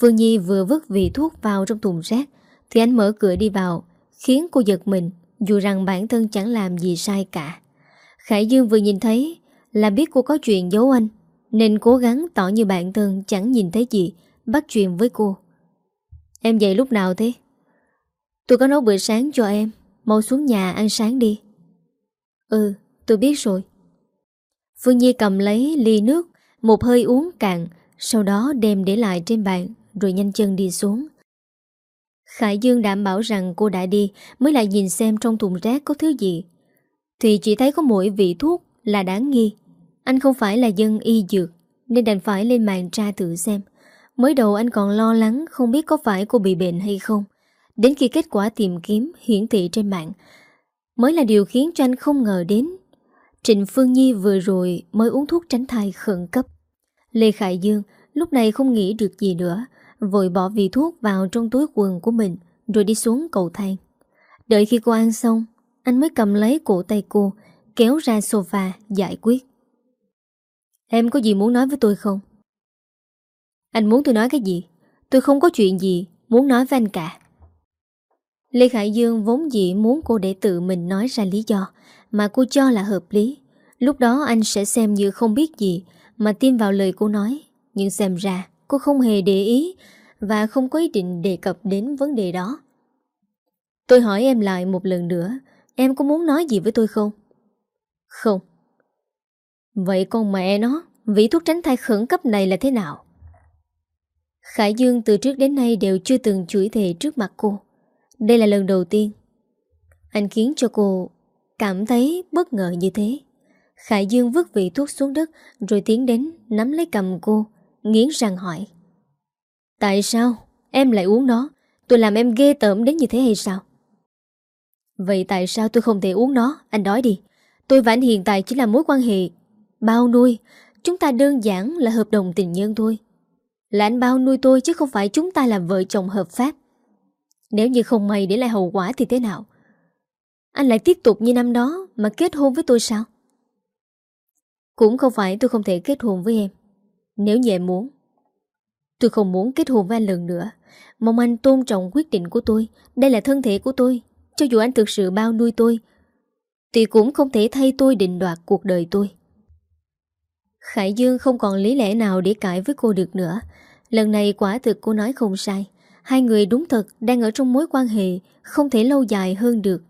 Phương Nhi vừa vứt vị thuốc vào trong thùng rác Thì anh mở cửa đi vào, Khiến cô giật mình, Dù rằng bản thân chẳng làm gì sai cả. Khải Dương vừa nhìn thấy Là biết cô có chuyện giấu anh, Nên cố gắng tỏ như bản thân chẳng nhìn thấy gì, Bắt chuyện với cô. Em dậy lúc nào thế? Tôi có nấu bữa sáng cho em, Mau xuống nhà ăn sáng đi. Ừ tôi biết rồi. Phương Nhi cầm lấy ly nước, Một hơi uống cạn, Sau đó đem để lại trên bàn, Rồi nhanh chân đi xuống. Khải Dương đảm bảo rằng cô đã đi, Mới lại nhìn xem trong thùng rác có thứ gì. Thì chỉ thấy có mỗi vị thuốc Là đáng nghi. Anh không phải là dân y dược, Nên đành phải lên mạng tra thử xem. Mới đầu anh còn lo lắng Không biết có phải cô bị bệnh hay không. Đến khi kết quả tìm kiếm hiển thị trên mạng, Mới là điều khiến cho anh không ngờ đến Trịnh Phương Nhi vừa rồi mới uống thuốc tránh thai khẩn cấp. Lê Khải Dương lúc này không nghĩ được gì nữa, vội bỏ vị thuốc vào trong túi quần của mình rồi đi xuống cầu thang. Đợi khi cô ăn xong, anh mới cầm lấy cổ tay cô, kéo ra sofa giải quyết. Em có gì muốn nói với tôi không? Anh muốn tôi nói cái gì? Tôi không có chuyện gì muốn nói với anh cả. Lê Khải Dương vốn dĩ muốn cô để tự mình nói ra lý do mà cô cho là hợp lý. Lúc đó anh sẽ xem như không biết gì mà tin vào lời cô nói. Nhưng xem ra cô không hề để ý và không có ý định đề cập đến vấn đề đó. Tôi hỏi em lại một lần nữa, em có muốn nói gì với tôi không? Không. Vậy con mẹ nó, vị thuốc tránh thai khẩn cấp này là thế nào? Khải Dương từ trước đến nay đều chưa từng chửi thề trước mặt cô. Đây là lần đầu tiên. Anh khiến cho cô Cảm thấy bất ngờ như thế. Khải Dương vứt vị thuốc xuống đất, Rồi tiến đến, nắm lấy cầm cô, Nghiến răng hỏi. Tại sao? Em lại uống nó? Tôi làm em ghê tởm đến như thế hay sao? Vậy tại sao tôi không thể uống nó? Anh nói đi. Tôi và anh hiện tại chỉ là mối quan hệ Bao nuôi. Chúng ta đơn giản là hợp đồng tình nhân thôi. Là anh bao nuôi tôi chứ không phải chúng ta là vợ chồng hợp pháp. Nếu như không may để lại hậu quả thì thế nào? Anh lại tiếp tục như năm đó Mà kết hôn với tôi sao? Cũng không phải tôi không thể kết hôn với em. Nếu như em muốn, Tôi không muốn kết hôn với anh lần nữa. Mong anh tôn trọng quyết định của tôi. Đây là thân thể của tôi. Cho dù anh thực sự bao nuôi tôi, Thì cũng không thể thay tôi định đoạt cuộc đời tôi. Khải Dương không còn lý lẽ nào để cãi với cô được nữa. Lần này quả thực cô nói không sai. Hai người đúng thật đang ở trong mối quan hệ Không thể lâu dài hơn được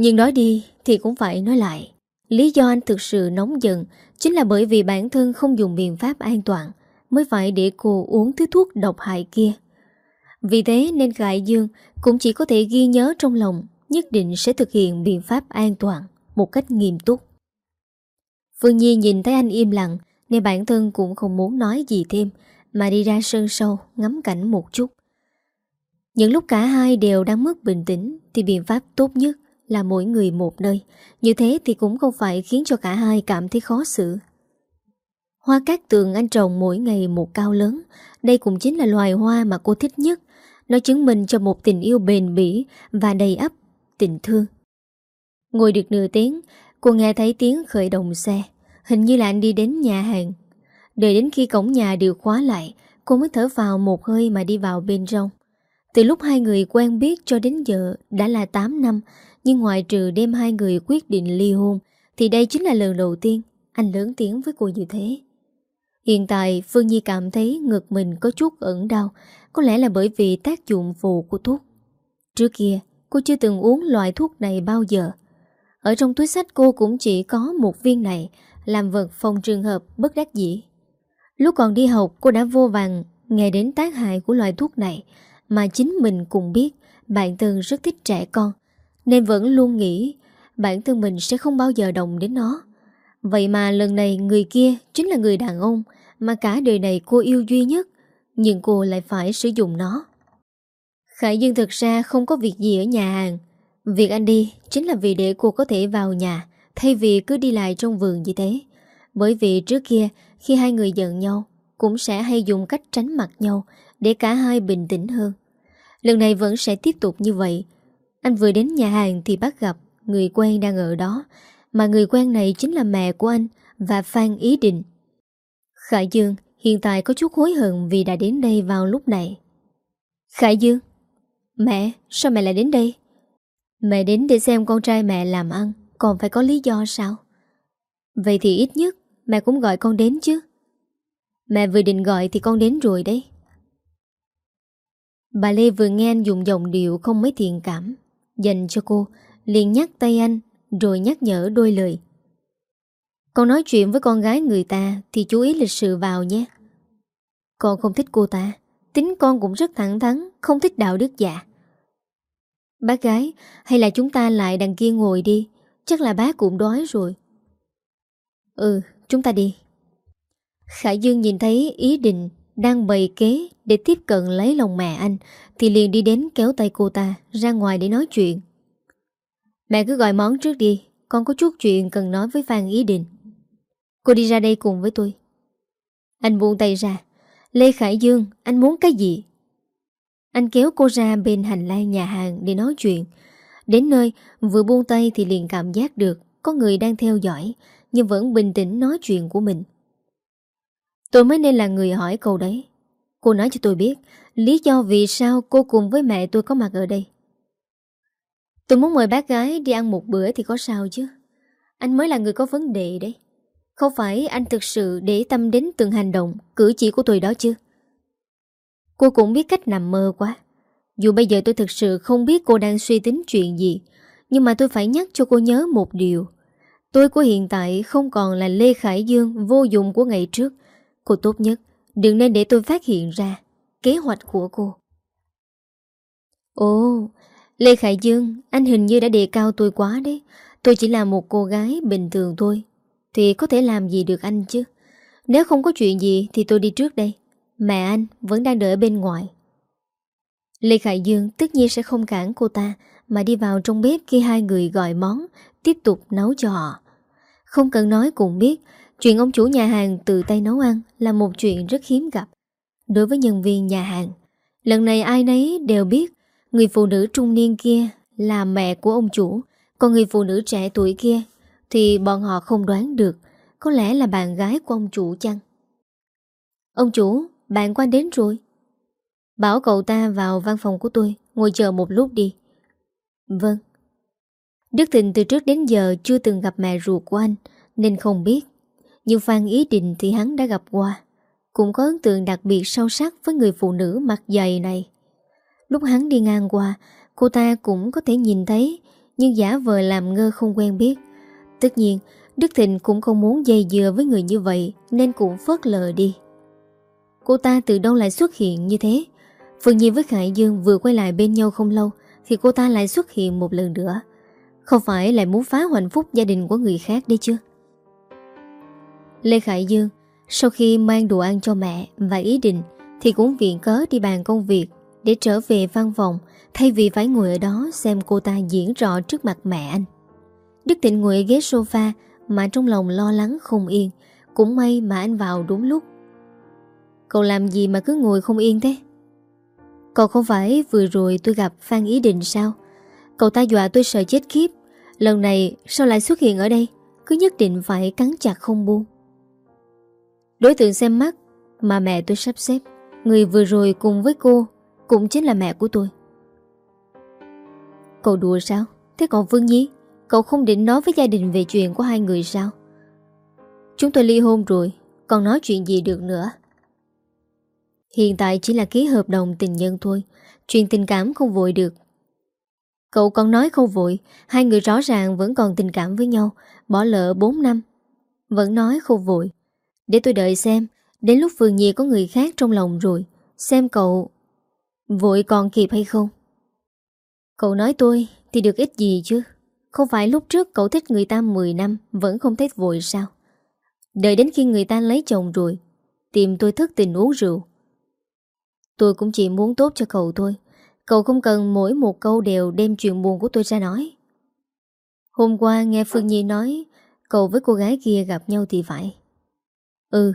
nhưng nói đi thì cũng phải nói lại. Lý do anh thực sự nóng giận chính là bởi vì bản thân không dùng biện pháp an toàn mới phải để cô uống thứ thuốc độc hại kia. Vì thế nên Khải Dương cũng chỉ có thể ghi nhớ trong lòng nhất định sẽ thực hiện biện pháp an toàn một cách nghiêm túc. Phương Nhi nhìn thấy anh im lặng nên bản thân cũng không muốn nói gì thêm. Mà đi ra sân sâu Ngắm cảnh một chút Những lúc cả hai đều đang mất bình tĩnh Thì biện pháp tốt nhất là mỗi người một nơi. Như thế thì cũng không phải khiến cho cả hai cảm thấy khó xử. Hoa cát tường anh trồng mỗi ngày một cao lớn. Đây cũng chính là loài hoa mà cô thích nhất. Nó chứng minh cho một tình yêu bền bỉ Và đầy ấp tình thương. Ngồi được nửa tiếng, Cô nghe thấy tiếng khởi động xe. Hình như là anh đi đến nhà hàng. Đợi đến khi cổng nhà đều khóa lại, Cô mới thở vào một hơi mà đi vào bên trong. Từ lúc hai người quen biết cho đến giờ Đã là 8 năm, Nhưng ngoại trừ đêm hai người quyết định ly hôn, Thì đây chính là lần đầu tiên Anh lớn tiếng với cô như thế. Hiện tại, Phương Nhi cảm thấy ngực mình có chút ẩn đau, Có lẽ là bởi vì tác dụng phụ của thuốc. Trước kia, cô chưa từng uống loại thuốc này bao giờ. Ở trong túi sách cô cũng chỉ có một viên này, Làm vật phòng trường hợp bất đắc dĩ. Lúc còn đi học, cô đã vô vàng nghe đến tác hại của loại thuốc này mà chính mình cũng biết bản thân rất thích trẻ con Nên vẫn luôn nghĩ bản thân mình sẽ không bao giờ đồng đến nó Vậy mà lần này người kia chính là người đàn ông mà cả đời này cô yêu duy nhất, nhưng cô lại phải sử dụng nó. Khải Dương thực ra không có việc gì ở nhà hàng. Việc anh đi chính là vì để cô có thể vào nhà, thay vì cứ đi lại trong vườn như thế. Bởi vì trước kia, khi hai người giận nhau, cũng sẽ hay dùng cách tránh mặt nhau để cả hai bình tĩnh hơn. Lần này vẫn sẽ tiếp tục như vậy. Anh vừa đến nhà hàng thì bắt gặp người quen đang ở đó, mà người quen này chính là mẹ của anh và Phan Ý Định. Khải Dương hiện tại có chút hối hận vì đã đến đây vào lúc này. Khải Dương Mẹ, sao mẹ lại đến đây? Mẹ đến để xem con trai mẹ làm ăn Còn phải có lý do sao? Vậy thì ít nhất Mẹ cũng gọi con đến chứ Mẹ vừa định gọi thì con đến rồi đấy Bà Lê vừa nghe anh dùng giọng điệu không mấy thiện cảm, Dành cho cô, liền nhắc tay anh, Rồi nhắc nhở đôi lời. Con nói chuyện với con gái người ta Thì chú ý lịch sự vào nhé. Con không thích cô ta, Tính con cũng rất thẳng thắn, Không thích đạo đức dạ. Bác gái, Hay là chúng ta lại đằng kia ngồi đi, Chắc là bác cũng đói rồi. Ừ chúng ta đi. Khải Dương nhìn thấy ý định Đang bày kế để tiếp cận lấy lòng mẹ anh, Thì liền đi đến kéo tay cô ta Ra ngoài để nói chuyện. Mẹ cứ gọi món trước đi, Con có chút chuyện cần nói với Phan Ý Định. Cô đi ra đây cùng với tôi. Anh buông tay ra. Lê Khải Dương, Anh muốn cái gì? Anh kéo cô ra bên hành lang nhà hàng Để nói chuyện. Đến nơi, vừa buông tay thì liền cảm giác được Có người đang theo dõi, Nhưng vẫn bình tĩnh nói chuyện của mình. Tôi mới nên là người hỏi câu đấy. Cô nói cho tôi biết, Lý do vì sao cô cùng với mẹ tôi có mặt ở đây. Tôi muốn mời bác gái đi ăn một bữa thì có sao chứ? Anh mới là người có vấn đề đấy. Không phải anh thực sự để tâm đến từng hành động, Cử chỉ của tôi đó chứ? Cô cũng biết cách nằm mơ quá. Dù bây giờ tôi thực sự không biết cô đang suy tính chuyện gì, Nhưng mà tôi phải nhắc cho cô nhớ một điều. Tôi của hiện tại không còn là Lê Khải Dương vô dụng của ngày trước. Cô tốt nhất Đừng nên để tôi phát hiện ra Kế hoạch của cô. Ồ, Lê Khải Dương, Anh hình như đã đề cao tôi quá đấy. Tôi chỉ là một cô gái bình thường thôi. Thì có thể làm gì được anh chứ? Nếu không có chuyện gì Thì tôi đi trước đây. Mẹ anh vẫn đang đợi bên ngoài. Lê Khải Dương tất nhiên sẽ không cản cô ta Mà đi vào trong bếp khi hai người gọi món, Tiếp tục nấu cho họ. Không cần nói cũng biết Chuyện ông chủ nhà hàng tự tay nấu ăn Là một chuyện rất hiếm gặp. Đối với nhân viên nhà hàng, Lần này ai nấy đều biết Người phụ nữ trung niên kia là mẹ của ông chủ. Còn người phụ nữ trẻ tuổi kia Thì bọn họ không đoán được, Có lẽ là bạn gái của ông chủ chăng? Ông chủ, Bạn quan đến rồi. Bảo cậu ta vào văn phòng của tôi, Ngồi chờ một lúc đi. Vâng. Đức Thịnh từ trước đến giờ chưa từng gặp mẹ ruột của anh, Nên không biết. Nhưng Phan Ý Định thì hắn đã gặp qua. Cũng có ấn tượng đặc biệt sâu sắc Với người phụ nữ mặt dày này. Lúc hắn đi ngang qua, Cô ta cũng có thể nhìn thấy, Nhưng giả vờ làm ngơ không quen biết. Tất nhiên, Đức Thịnh cũng không muốn dây dừa với người như vậy, Nên cũng phớt lờ đi. Cô ta từ đâu lại xuất hiện như thế? Phương Nhi với Khải Dương vừa quay lại bên nhau không lâu, Thì cô ta lại xuất hiện một lần nữa. Không phải lại muốn phá hạnh phúc gia đình của người khác đấy chứ? Lê Khải Dương, Sau khi mang đồ ăn cho mẹ và ý định thì cũng viện cớ đi bàn công việc để trở về văn phòng thay vì phải ngồi ở đó xem cô ta diễn rõ trước mặt mẹ anh. Đức Tịnh ngồi ghế sofa mà trong lòng lo lắng không yên. Cũng may mà anh vào đúng lúc. Cậu làm gì mà cứ ngồi không yên thế? Cậu không phải vừa rồi tôi gặp Phan Ý Định sao? Cậu ta dọa tôi sợ chết khiếp. Lần này sao lại xuất hiện ở đây? Cứ nhất định phải cắn chặt không buông. Đối tượng xem mắt mà mẹ tôi sắp xếp. Người vừa rồi cùng với cô cũng chính là mẹ của tôi. Cậu đùa sao? Thế còn vương Nhi? Cậu không định nói với gia đình về chuyện của hai người sao? Chúng tôi ly hôn rồi, còn nói chuyện gì được nữa? Hiện tại chỉ là ký hợp đồng tình nhân thôi, chuyện tình cảm không vội được. Cậu còn nói không vội, hai người rõ ràng vẫn còn tình cảm với nhau, bỏ lỡ 4 năm. Vẫn nói không vội. Để tôi đợi xem, đến lúc Phương Nhi có người khác trong lòng rồi, xem cậu vội còn kịp hay không. Cậu nói tôi thì được ít gì chứ. Không phải lúc trước cậu thích người ta 10 năm Vẫn không thấy vội sao? Đợi đến khi người ta lấy chồng rồi Tìm tôi thức tình uống rượu. Tôi cũng chỉ muốn tốt cho cậu thôi. Cậu không cần mỗi một câu đều đem chuyện buồn của tôi ra nói. Hôm qua nghe Phương Nhi nói Cậu với cô gái kia gặp nhau thì phải. Ừ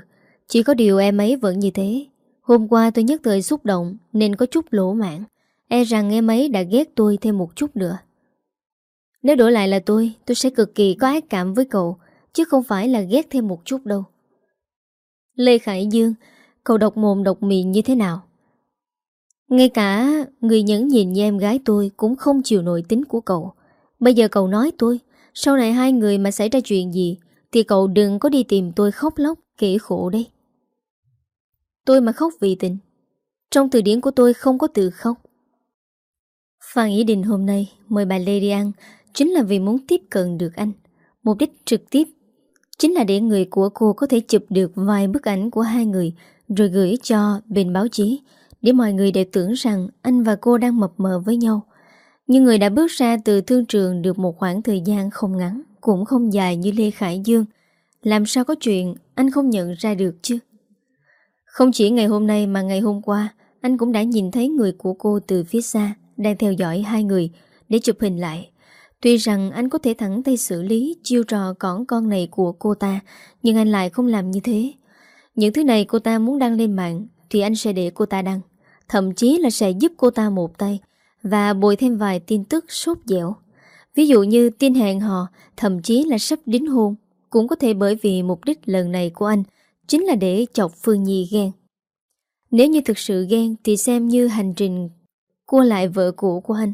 Chỉ có điều em ấy vẫn như thế. Hôm qua tôi nhất thời xúc động, Nên có chút lỗ mãn. E rằng em ấy đã ghét tôi thêm một chút nữa. Nếu đổi lại là tôi Tôi sẽ cực kỳ có ác cảm với cậu, Chứ không phải là ghét thêm một chút đâu. Lê Khải Dương, Cậu độc mồm độc miệng như thế nào? Ngay cả Người nhẫn nhìn như em gái tôi Cũng không chịu nổi tính của cậu. Bây giờ cậu nói tôi, Sau này hai người mà xảy ra chuyện gì thì cậu đừng có đi tìm tôi khóc lóc Kể khổ đây Tôi mà khóc vì tình Trong từ điển của tôi không có từ khóc Phan Ý Đình hôm nay mời bà Lê đi ăn chính là vì muốn tiếp cận được anh. Mục đích trực tiếp chính là để người của cô có thể chụp được vài bức ảnh của hai người rồi gửi cho bên báo chí để mọi người đều tưởng rằng anh và cô đang mập mờ với nhau. Nhưng người đã bước ra từ thương trường được một khoảng thời gian không ngắn, cũng không dài như Lê Khải Dương. Làm sao có chuyện anh không nhận ra được chứ? Không chỉ ngày hôm nay mà ngày hôm qua, anh cũng đã nhìn thấy người của cô từ phía xa, đang theo dõi hai người để chụp hình lại. Tuy rằng anh có thể thẳng tay xử lý chiêu trò cỏn con này của cô ta, nhưng anh lại không làm như thế. Những thứ này cô ta muốn đăng lên mạng thì anh sẽ để cô ta đăng. Thậm chí là sẽ giúp cô ta một tay và bồi thêm vài tin tức sốt dẻo. Ví dụ như tin hẹn hò, thậm chí là sắp đính hôn, cũng có thể bởi vì mục đích lần này của anh chính là để chọc Phương Nhi ghen. Nếu như thực sự ghen thì xem như hành trình cua lại vợ cũ của anh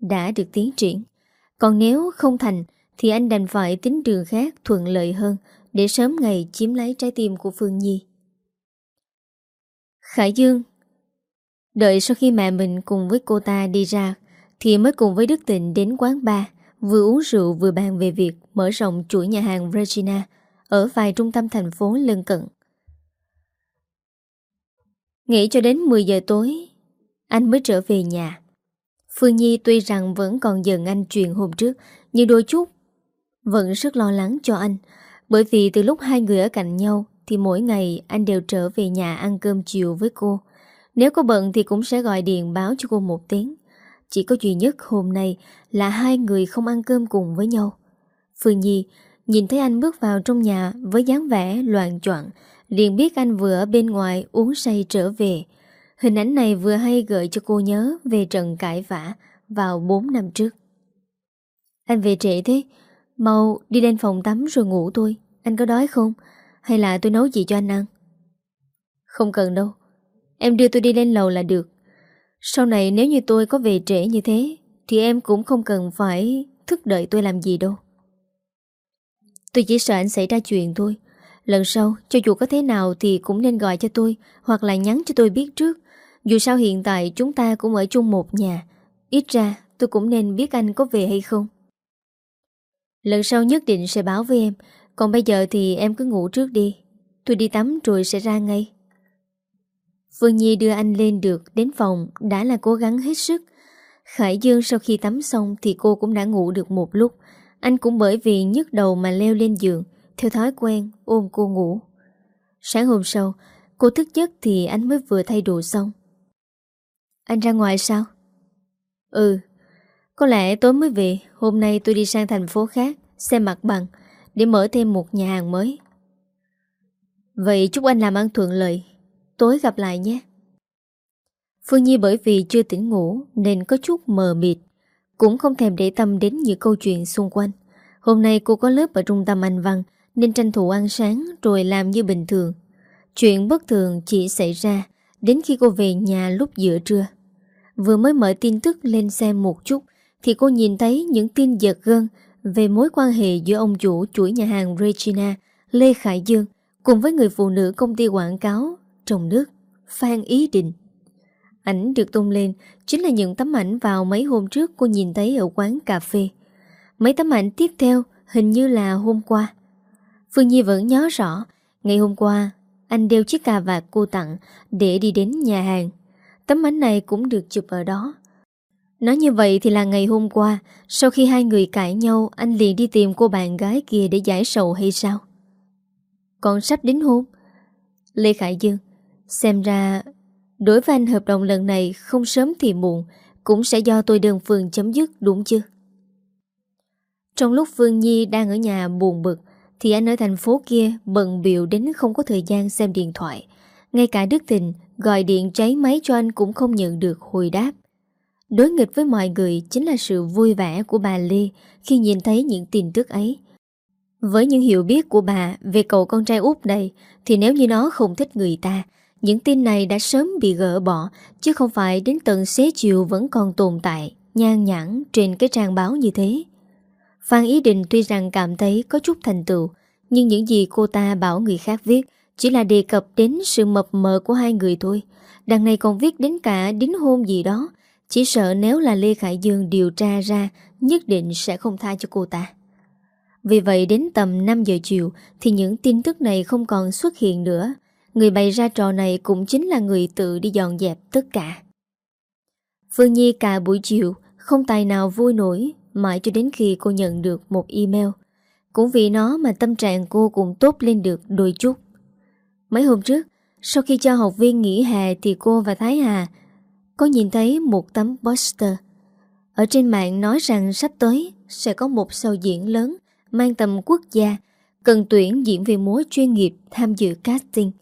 đã được tiến triển. Còn nếu không thành Thì anh đành phải tính đường khác thuận lợi hơn Để sớm ngày chiếm lấy trái tim của Phương Nhi Khải Dương Đợi sau khi mẹ mình cùng với cô ta đi ra Thì mới cùng với Đức Tịnh đến quán bar Vừa uống rượu vừa bàn về việc Mở rộng chuỗi nhà hàng Regina Ở vài trung tâm thành phố lân cận Nghĩ cho đến 10 giờ tối Anh mới trở về nhà Phương Nhi tuy rằng vẫn còn giận anh chuyện hôm trước, nhưng đôi chút vẫn rất lo lắng cho anh. Bởi vì từ lúc hai người ở cạnh nhau thì mỗi ngày anh đều trở về nhà ăn cơm chiều với cô. Nếu có bận thì cũng sẽ gọi điện báo cho cô một tiếng. Chỉ có duy nhất hôm nay là hai người không ăn cơm cùng với nhau. Phương Nhi nhìn thấy anh bước vào trong nhà với dáng vẻ loạn choạng liền biết anh vừa ở bên ngoài uống say trở về. Hình ảnh này vừa hay gợi cho cô nhớ về trận cãi vã vào 4 năm trước. Anh về trễ thế, mau đi lên phòng tắm rồi ngủ tôi. Anh có đói không? Hay là tôi nấu gì cho anh ăn? Không cần đâu. Em đưa tôi đi lên lầu là được. Sau này nếu như tôi có về trễ như thế, thì em cũng không cần phải thức đợi tôi làm gì đâu. Tôi chỉ sợ anh xảy ra chuyện thôi. Lần sau, cho dù có thế nào thì cũng nên gọi cho tôi hoặc là nhắn cho tôi biết trước dù sao hiện tại chúng ta cũng ở chung một nhà Ít ra tôi cũng nên biết anh có về hay không Lần sau nhất định sẽ báo với em Còn bây giờ thì em cứ ngủ trước đi Tôi đi tắm rồi sẽ ra ngay Phương Nhi đưa anh lên được đến phòng Đã là cố gắng hết sức Khải Dương sau khi tắm xong Thì cô cũng đã ngủ được một lúc Anh cũng bởi vì nhức đầu mà leo lên giường Theo thói quen ôm cô ngủ Sáng hôm sau, cô thức giấc thì anh mới vừa thay đồ xong. Anh ra ngoài sao? Ừ, có lẽ tối mới về, hôm nay tôi đi sang thành phố khác, xem mặt bằng, để mở thêm một nhà hàng mới. Vậy chúc anh làm ăn thuận lợi, tối gặp lại nhé. Phương Nhi bởi vì chưa tỉnh ngủ nên có chút mờ mịt, cũng không thèm để tâm đến những câu chuyện xung quanh. Hôm nay cô có lớp ở trung tâm Anh Văn nên tranh thủ ăn sáng rồi làm như bình thường. Chuyện bất thường chỉ xảy ra đến khi cô về nhà lúc giữa trưa. Vừa mới mở tin tức lên xem một chút thì cô nhìn thấy những tin giật gân về mối quan hệ giữa ông chủ chuỗi nhà hàng Regina, Lê Khải Dương cùng với người phụ nữ công ty quảng cáo trong nước, Phan Ý Định. Ảnh được tung lên chính là những tấm ảnh vào mấy hôm trước cô nhìn thấy ở quán cà phê. Mấy tấm ảnh tiếp theo hình như là hôm qua. Phương Nhi vẫn nhớ rõ, ngày hôm qua anh đeo chiếc cà vạt cô tặng để đi đến nhà hàng. Tấm ảnh này cũng được chụp ở đó. Nói như vậy thì là ngày hôm qua, sau khi hai người cãi nhau, anh liền đi tìm cô bạn gái kia để giải sầu hay sao? Còn sắp đến hôn. Lê Khải Dương, xem ra đối với anh hợp đồng lần này không sớm thì muộn, cũng sẽ do tôi đơn phương chấm dứt đúng chứ Trong lúc Phương Nhi đang ở nhà buồn bực, thì anh ở thành phố kia bận biểu đến không có thời gian xem điện thoại. Ngay cả Đức Tình gọi điện cháy máy cho anh cũng không nhận được hồi đáp. Đối nghịch với mọi người chính là sự vui vẻ của bà Lê khi nhìn thấy những tin tức ấy. Với những hiểu biết của bà về cậu con trai út này thì nếu như nó không thích người ta, những tin này đã sớm bị gỡ bỏ chứ không phải đến tận xế chiều vẫn còn tồn tại, nhan nhãn trên cái trang báo như thế. Phan Ý Định tuy rằng cảm thấy có chút thành tựu, nhưng những gì cô ta bảo người khác viết chỉ là đề cập đến sự mập mờ của hai người thôi. Đằng này còn viết đến cả đính hôn gì đó, chỉ sợ nếu là Lê Khải Dương điều tra ra, nhất định sẽ không tha cho cô ta. Vì vậy đến tầm 5 giờ chiều thì những tin tức này không còn xuất hiện nữa. Người bày ra trò này cũng chính là người tự đi dọn dẹp tất cả. Phương Nhi cả buổi chiều không tài nào vui nổi mãi cho đến khi cô nhận được một email. Cũng vì nó mà tâm trạng cô cũng tốt lên được đôi chút. Mấy hôm trước, sau khi cho học viên nghỉ hè thì cô và Thái Hà có nhìn thấy một tấm poster. Ở trên mạng nói rằng sắp tới sẽ có một show diễn lớn mang tầm quốc gia cần tuyển diễn viên múa chuyên nghiệp tham dự casting.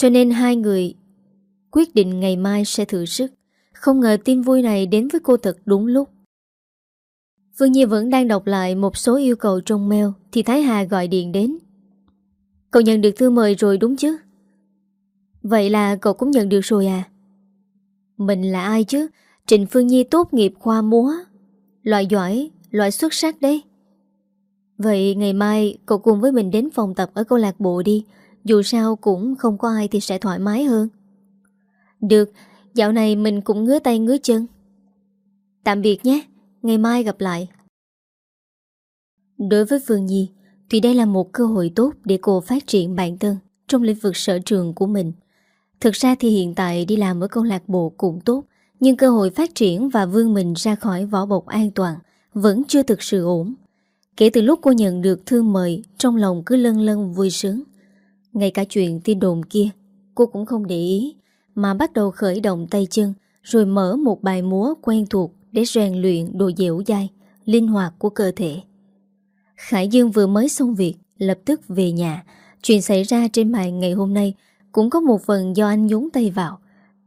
Cho nên hai người quyết định ngày mai sẽ thử sức. Không ngờ tin vui này đến với cô thật đúng lúc. Phương Nhi vẫn đang đọc lại một số yêu cầu trong mail thì Thái Hà gọi điện đến. Cậu nhận được thư mời rồi đúng chứ? Vậy là cậu cũng nhận được rồi à? Mình là ai chứ? Trịnh Phương Nhi tốt nghiệp khoa múa. Loại giỏi, loại xuất sắc đấy. Vậy ngày mai cậu cùng với mình đến phòng tập ở câu lạc bộ đi. Dù sao cũng không có ai thì sẽ thoải mái hơn. Được, dạo này mình cũng ngứa tay ngứa chân. Tạm biệt nhé. Ngày mai gặp lại Đối với Phương Nhi Thì đây là một cơ hội tốt để cô phát triển bản thân Trong lĩnh vực sở trường của mình Thực ra thì hiện tại đi làm ở câu lạc bộ cũng tốt Nhưng cơ hội phát triển và vươn mình ra khỏi vỏ bọc an toàn Vẫn chưa thực sự ổn Kể từ lúc cô nhận được thư mời Trong lòng cứ lân lân vui sướng ngay cả chuyện tin đồn kia Cô cũng không để ý Mà bắt đầu khởi động tay chân Rồi mở một bài múa quen thuộc để rèn luyện độ dẻo dai, linh hoạt của cơ thể. Khải Dương vừa mới xong việc, lập tức về nhà. Chuyện xảy ra trên mạng ngày hôm nay cũng có một phần do anh nhúng tay vào.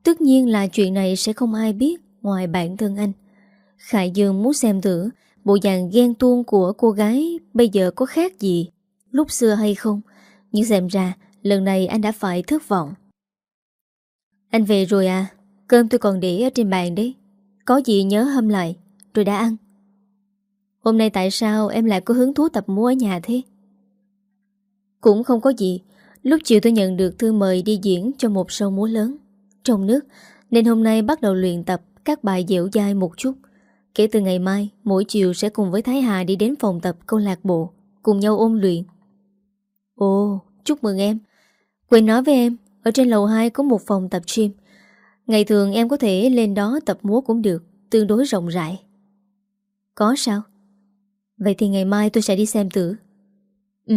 Tất nhiên là chuyện này sẽ không ai biết ngoài bản thân anh. Khải Dương muốn xem thử bộ dạng ghen tuông của cô gái bây giờ có khác gì lúc xưa hay không. Nhưng xem ra, lần này anh đã phải thất vọng. Anh về rồi à? Cơm tôi còn để ở trên bàn đấy. Có gì nhớ hâm lại Rồi đã ăn Hôm nay tại sao em lại có hứng thú tập múa ở nhà thế Cũng không có gì Lúc chiều tôi nhận được thư mời đi diễn Cho một show múa lớn Trong nước, Nên hôm nay bắt đầu luyện tập Các bài dẻo dai một chút Kể từ ngày mai, Mỗi chiều sẽ cùng với Thái Hà đi đến phòng tập câu lạc bộ, Cùng nhau ôn luyện Ồ, chúc mừng em. Quên nói với em, Ở trên lầu 2 có một phòng tập gym. Ngày thường em có thể lên đó tập múa cũng được, Tương đối rộng rãi. Có sao? Vậy thì ngày mai tôi sẽ đi xem thử. Ừ.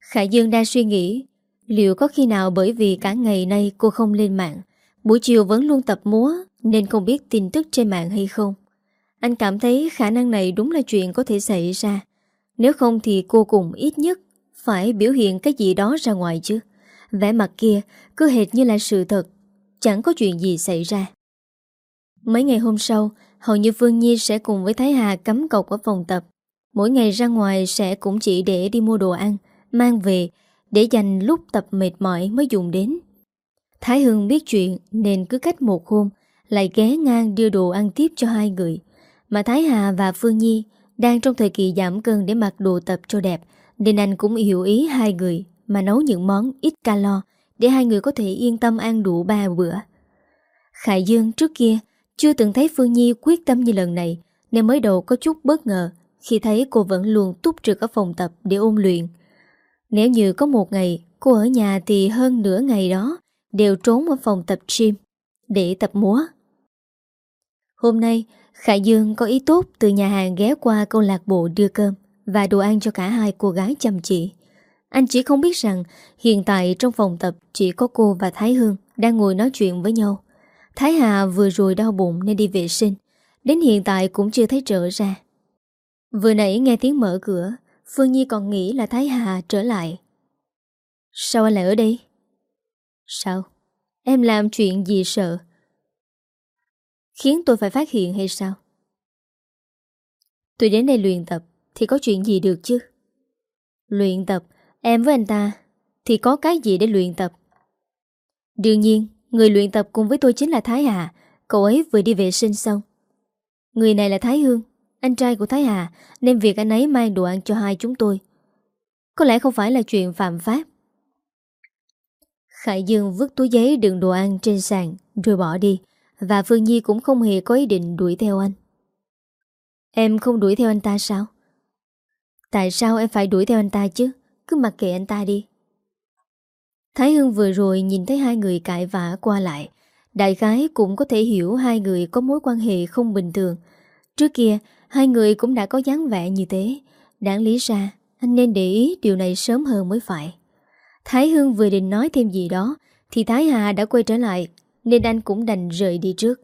Khải Dương đang suy nghĩ, Liệu có khi nào bởi vì cả ngày nay cô không lên mạng, Buổi chiều vẫn luôn tập múa, Nên không biết tin tức trên mạng hay không. Anh cảm thấy khả năng này đúng là chuyện có thể xảy ra. Nếu không thì cô cùng ít nhất phải biểu hiện cái gì đó ra ngoài chứ? Vẻ mặt kia cứ hệt như là sự thật, Chẳng có chuyện gì xảy ra. Mấy ngày hôm sau, Hầu như Phương Nhi sẽ cùng với Thái Hà cắm cọc ở phòng tập. Mỗi ngày ra ngoài sẽ cũng chỉ để đi mua đồ ăn, Mang về, Để dành lúc tập mệt mỏi mới dùng đến. Thái Hưng biết chuyện Nên cứ cách một hôm, Lại ghé ngang đưa đồ ăn tiếp cho hai người. Mà Thái Hà và Phương Nhi Đang trong thời kỳ giảm cân để mặc đồ tập cho đẹp nên anh cũng hiểu ý hai người Mà nấu những món ít calo Để hai người có thể yên tâm ăn đủ ba bữa. Khải Dương trước kia Chưa từng thấy Phương Nhi quyết tâm như lần này Nên mới đầu có chút bất ngờ Khi thấy cô vẫn luôn túc trực ở phòng tập để ôn luyện. Nếu như có một ngày cô ở nhà thì hơn nửa ngày đó đều trốn ở phòng tập gym để tập múa. Hôm nay, Khải Dương có ý tốt từ nhà hàng ghé qua câu lạc bộ đưa cơm và đồ ăn cho cả hai cô gái chăm chỉ. Anh chỉ không biết rằng hiện tại trong phòng tập chỉ có cô và Thái Hương đang ngồi nói chuyện với nhau. Thái Hà vừa rồi đau bụng nên đi vệ sinh, đến hiện tại cũng chưa thấy trở ra. Vừa nãy nghe tiếng mở cửa, Phương Nhi còn nghĩ là Thái Hà trở lại. Sao anh lại ở đây? Sao? Em làm chuyện gì sợ? Khiến tôi phải phát hiện hay sao? Tôi đến đây luyện tập thì có chuyện gì được chứ? Luyện tập, Em với anh ta, Thì có cái gì để luyện tập? Đương nhiên, Người luyện tập cùng với tôi chính là Thái Hà, Cậu ấy vừa đi vệ sinh xong. Người này là Thái Hương, Anh trai của Thái Hà, Nên việc anh ấy mang đồ ăn cho hai chúng tôi. Có lẽ không phải là chuyện phạm pháp. Khải Dương vứt túi giấy đựng đồ ăn trên sàn, rồi bỏ đi, và Phương Nhi cũng không hề có ý định đuổi theo anh. Em không đuổi theo anh ta sao? Tại sao em phải đuổi theo anh ta chứ? Cứ mặc kệ anh ta đi. Thái Hưng vừa rồi nhìn thấy hai người cãi vã qua lại. Đại gái cũng có thể hiểu hai người có mối quan hệ không bình thường. Trước kia, hai người cũng đã có dáng vẻ như thế. Đáng lý ra, anh nên để ý điều này sớm hơn mới phải. Thái Hưng vừa định nói thêm gì đó Thì Thái Hà đã quay trở lại Nên anh cũng đành rời đi trước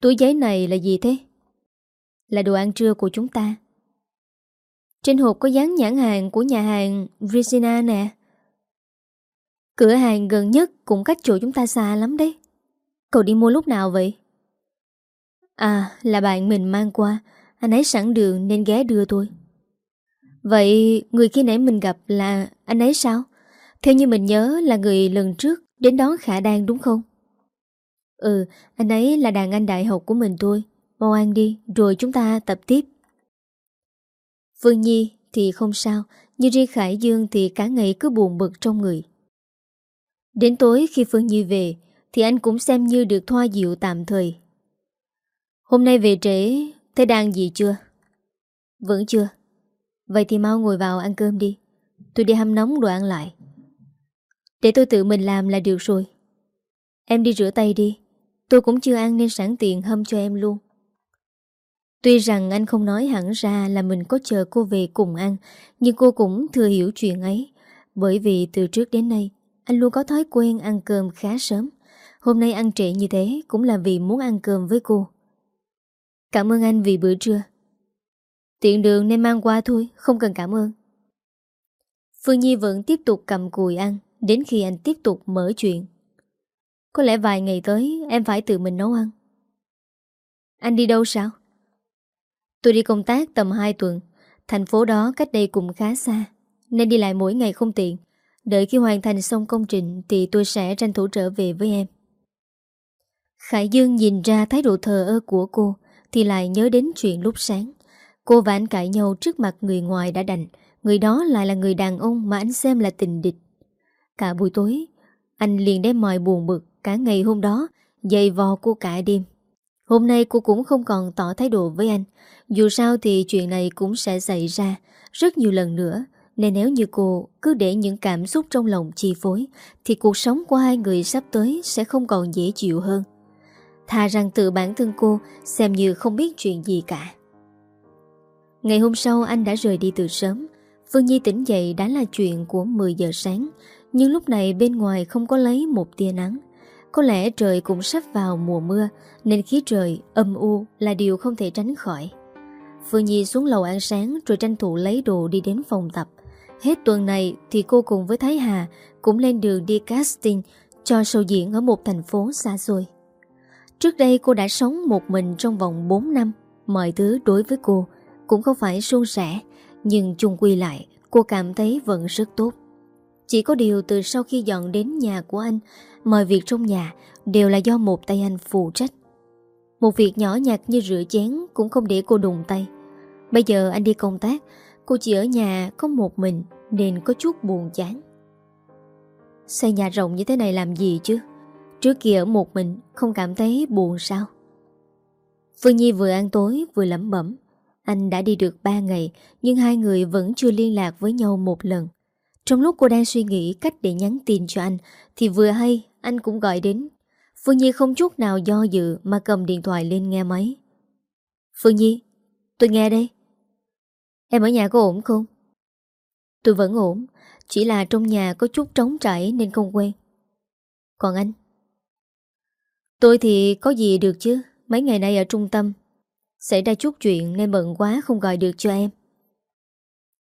Túi giấy này là gì thế? Là đồ ăn trưa của chúng ta trên hộp có dán nhãn hàng của nhà hàng Regina nè Cửa hàng gần nhất cũng cách chỗ chúng ta xa lắm đấy Cậu đi mua lúc nào vậy? À là bạn mình mang qua Anh ấy sẵn đường nên ghé đưa tôi Vậy người khi nãy mình gặp là anh ấy sao? Theo như mình nhớ là người lần trước đến đón Khả Đan đúng không? Ừ, anh ấy là đàn anh đại học của mình thôi. Mau ăn đi, rồi chúng ta tập tiếp. Vương Nhi thì không sao, nhưng riêng Khải Dương thì cả ngày cứ buồn bực trong người. Đến tối khi Phương Nhi về, thì anh cũng xem như được thoa dịu tạm thời. Hôm nay về trễ, thấy đang gì chưa? Vẫn chưa. Vậy thì mau ngồi vào ăn cơm đi Tôi đi hâm nóng đồ ăn lại Để tôi tự mình làm là được rồi Em đi rửa tay đi Tôi cũng chưa ăn nên sẵn tiện hâm cho em luôn Tuy rằng anh không nói hẳn ra là mình có chờ cô về cùng ăn, Nhưng cô cũng thừa hiểu chuyện ấy. Bởi vì từ trước đến nay, Anh luôn có thói quen ăn cơm khá sớm. Hôm nay ăn trễ như thế Cũng là vì muốn ăn cơm với cô. Cảm ơn anh vì bữa trưa. Tiện đường nên mang qua thôi, Không cần cảm ơn. Phương Nhi vẫn tiếp tục cầm cùi ăn, Đến khi anh tiếp tục mở chuyện. Có lẽ vài ngày tới, Em phải tự mình nấu ăn. Anh đi đâu sao? Tôi đi công tác tầm 2 tuần. Thành phố đó cách đây cũng khá xa, Nên đi lại mỗi ngày không tiện. Đợi khi hoàn thành xong công trình Thì tôi sẽ tranh thủ trở về với em. Khải Dương nhìn ra thái độ thờ ơ của cô Thì lại nhớ đến chuyện lúc sáng. Cô và anh cãi nhau trước mặt người ngoài đã đành, Người đó lại là người đàn ông mà anh xem là tình địch. Cả buổi tối, Anh liền đem mọi buồn bực Cả ngày hôm đó Dày vò cô cả đêm. Hôm nay cô cũng không còn tỏ thái độ với anh. Dù sao thì chuyện này cũng sẽ xảy ra Rất nhiều lần nữa. Nên nếu như cô cứ để những cảm xúc trong lòng chi phối, Thì cuộc sống của hai người sắp tới Sẽ không còn dễ chịu hơn. Thà rằng tự bản thân cô Xem như không biết chuyện gì cả. Ngày hôm sau anh đã rời đi từ sớm. Phương Nhi tỉnh dậy đã là chuyện của 10 giờ sáng. Nhưng lúc này bên ngoài không có lấy một tia nắng. Có lẽ trời cũng sắp vào mùa mưa, Nên khí trời âm u là điều không thể tránh khỏi. Phương Nhi xuống lầu ăn sáng Rồi tranh thủ lấy đồ đi đến phòng tập. Hết tuần này thì cô cùng với Thái Hà Cũng lên đường đi casting Cho show diễn ở một thành phố xa xôi. Trước đây cô đã sống một mình trong vòng 4 năm, Mọi thứ đối với cô Cũng không phải suôn sẻ, Nhưng chung quy lại Cô cảm thấy vẫn rất tốt. Chỉ có điều từ sau khi dọn đến nhà của anh, Mọi việc trong nhà Đều là do một tay anh phụ trách. Một việc nhỏ nhặt như rửa chén Cũng không để cô đụng tay. Bây giờ anh đi công tác, Cô chỉ ở nhà có một mình Nên có chút buồn chán. Xây nhà rộng như thế này làm gì chứ? Trước kia ở một mình Không cảm thấy buồn sao? Phương Nhi vừa ăn tối vừa lẩm bẩm. Anh đã đi được 3 ngày Nhưng hai người vẫn chưa liên lạc với nhau một lần. Trong lúc cô đang suy nghĩ cách để nhắn tin cho anh, Thì vừa hay, anh cũng gọi đến. Phương Nhi không chút nào do dự Mà cầm điện thoại lên nghe máy. Phương Nhi, Tôi nghe đây. Em ở nhà có ổn không? Tôi vẫn ổn, Chỉ là trong nhà có chút trống trải nên không quen. Còn anh? Tôi thì có gì được chứ, Mấy ngày nay ở trung tâm, Xảy ra chút chuyện nên bận quá không gọi được cho em.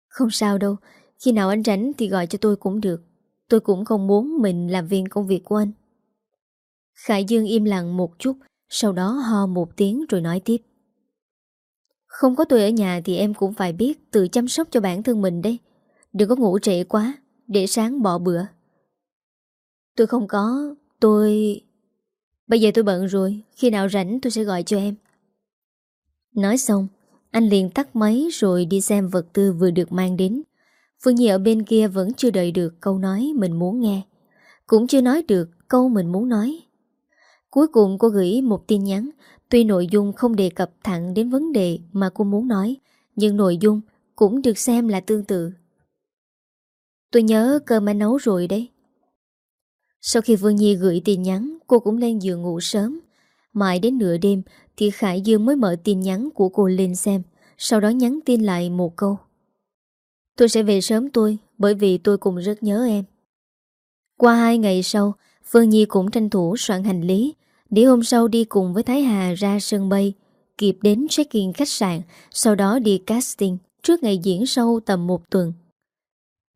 Không sao đâu khi nào anh rảnh thì gọi cho tôi cũng được. Tôi cũng không muốn mình làm viên công việc của anh. Khải Dương im lặng một chút, Sau đó ho một tiếng rồi nói tiếp. Không có tôi ở nhà thì em cũng phải biết Tự chăm sóc cho bản thân mình đấy Đừng có ngủ trễ quá, Để sáng bỏ bữa. Tôi không có, Tôi... Bây giờ tôi bận rồi, Khi nào rảnh tôi sẽ gọi cho em. Nói xong, Anh liền tắt máy rồi đi xem vật tư vừa được mang đến. Phương Nhi ở bên kia vẫn chưa đợi được câu nói mình muốn nghe. Cũng chưa nói được câu mình muốn nói. Cuối cùng cô gửi một tin nhắn. Tuy nội dung không đề cập thẳng đến vấn đề mà cô muốn nói Nhưng nội dung cũng được xem là tương tự. Tôi nhớ cơm anh nấu rồi đấy. Sau khi Vương Nhi gửi tin nhắn, cô cũng lên giường ngủ sớm. Mãi đến nửa đêm thì Khải Dương mới mở tin nhắn của cô lên xem, sau đó nhắn tin lại một câu. Tôi sẽ về sớm tôi, bởi vì tôi cũng rất nhớ em. Qua hai ngày sau, Phương Nhi cũng tranh thủ soạn hành lý, để hôm sau đi cùng với Thái Hà ra sân bay, kịp đến check-in khách sạn, sau đó đi casting trước ngày diễn sâu tầm một tuần.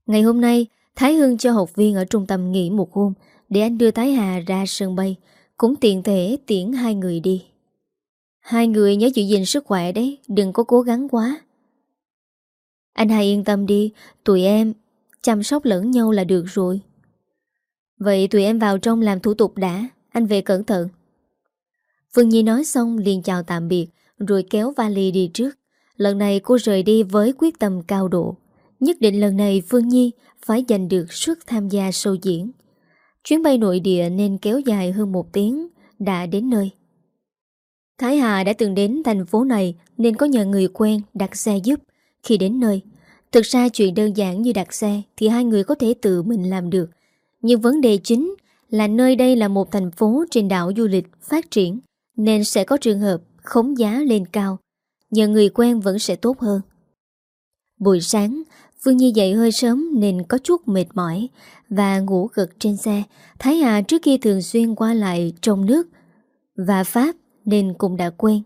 Ngày hôm nay, Thái Hưng cho học viên ở trung tâm nghỉ một hôm, để anh đưa Thái Hà ra sân bay Cũng tiện thể tiễn hai người đi Hai người nhớ giữ gìn sức khỏe đấy Đừng có cố gắng quá anh hai yên tâm đi, Tụi em chăm sóc lẫn nhau là được rồi. Vậy tụi em vào trong làm thủ tục đã, Anh về cẩn thận. Phương Nhi nói xong liền chào tạm biệt, Rồi kéo vali đi trước. Lần này cô rời đi với quyết tâm cao độ. Nhất định lần này Phương Nhi phải giành được suất tham gia show diễn. Chuyến bay nội địa nên kéo dài hơn một tiếng Đã đến nơi. Thái Hà đã từng đến thành phố này Nên có nhờ người quen đặt xe giúp. Khi đến nơi Thực ra chuyện đơn giản như đặt xe Thì hai người có thể tự mình làm được Nhưng vấn đề chính là nơi đây là một thành phố trên đảo du lịch phát triển, Nên sẽ có trường hợp khống giá lên cao, Nhờ người quen vẫn sẽ tốt hơn Buổi sáng, Phương Nhi dậy hơi sớm nên có chút mệt mỏi và ngủ gật trên xe. Thái Hà trước kia thường xuyên qua lại trong nước và Pháp nên cũng đã quen.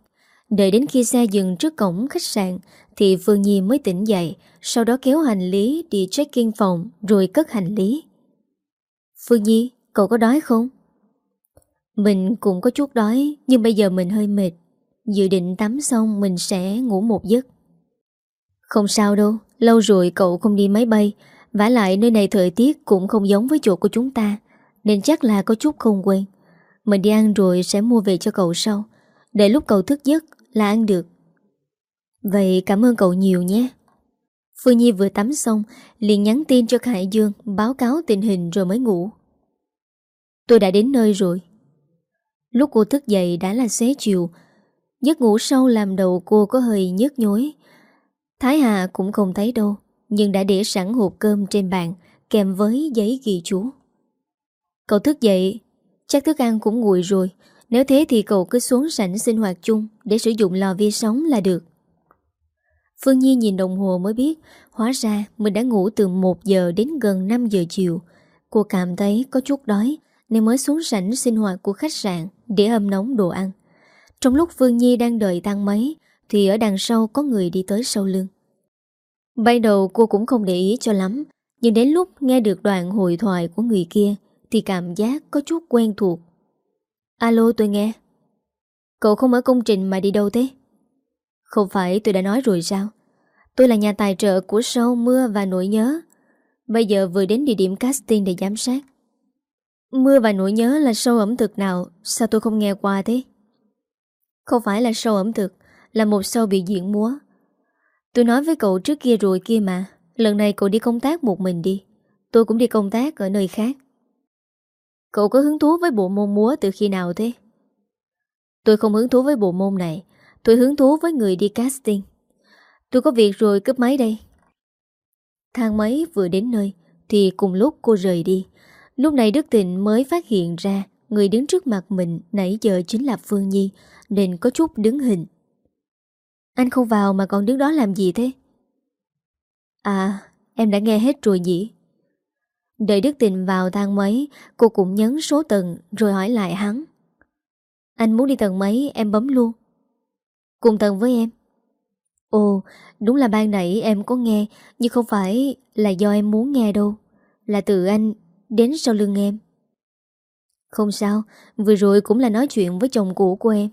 Đợi đến khi xe dừng trước cổng khách sạn thì Phương Nhi mới tỉnh dậy, sau đó kéo hành lý đi check-in phòng rồi cất hành lý. Phương Nhi, cậu có đói không? Mình cũng có chút đói nhưng bây giờ mình hơi mệt. Dự định tắm xong mình sẽ ngủ một giấc. Không sao đâu, lâu rồi cậu không đi máy bay vả lại nơi này thời tiết cũng không giống với chỗ của chúng ta Nên chắc là có chút không quen Mình đi ăn rồi sẽ mua về cho cậu sau Để lúc cậu thức giấc là ăn được Vậy cảm ơn cậu nhiều nhé. Phương Nhi vừa tắm xong, liền nhắn tin cho Khải Dương, Báo cáo tình hình rồi mới ngủ. Tôi đã đến nơi rồi. Lúc cô thức dậy đã là xế chiều, Giấc ngủ sâu làm đầu cô có hơi nhức nhối. Thái Hà cũng không thấy đâu, Nhưng đã để sẵn hộp cơm trên bàn, Kèm với giấy ghi chú. Cậu thức dậy, Chắc thức ăn cũng nguội rồi, Nếu thế thì cậu cứ xuống sảnh sinh hoạt chung Để sử dụng lò vi sóng là được. Phương Nhi nhìn đồng hồ mới biết, Hóa ra mình đã ngủ từ 1 giờ đến gần 5 giờ chiều. Cô cảm thấy có chút đói, Nên mới xuống sảnh sinh hoạt của khách sạn Để hâm nóng đồ ăn. Trong lúc Phương Nhi đang đợi tăng máy, Thì ở đằng sau có người đi tới sau lưng. Ban đầu cô cũng không để ý cho lắm, Nhưng đến lúc nghe được đoạn hội thoại của người kia, Thì cảm giác có chút quen thuộc. Alo, tôi nghe. Cậu không ở công trình mà đi đâu thế? Không phải tôi đã nói rồi sao? Tôi là nhà tài trợ của show Mưa và Nỗi Nhớ. Bây giờ vừa đến địa điểm casting để giám sát. Mưa và Nỗi Nhớ là show ẩm thực nào? Sao tôi không nghe qua thế? Không phải là show ẩm thực, Là một show biểu diễn múa. Tôi nói với cậu trước kia rồi kia mà. Lần này cậu đi công tác một mình đi. Tôi cũng đi công tác ở nơi khác. Cậu có hứng thú với bộ môn múa từ khi nào thế? Tôi không hứng thú với bộ môn này. Tôi hứng thú với người đi casting. Tôi có việc rồi cướp máy đây. Thang máy vừa đến nơi Thì cùng lúc cô rời đi. Lúc này Đức Tịnh mới phát hiện ra Người đứng trước mặt mình nãy giờ chính là Phương Nhi Nên có chút đứng hình. Anh không vào mà còn đứng đó làm gì thế? À, em đã nghe hết rồi nhỉ? Đợi Đức Tình vào thang máy Cô cũng nhấn số tầng Rồi hỏi lại hắn. Anh muốn đi tầng mấy em bấm luôn. Cùng tầng với em. Ồ, đúng là ban nãy em có nghe, Nhưng không phải là do em muốn nghe đâu. Là từ anh Đến sau lưng em. Không sao, Vừa rồi cũng là nói chuyện với chồng cũ của em.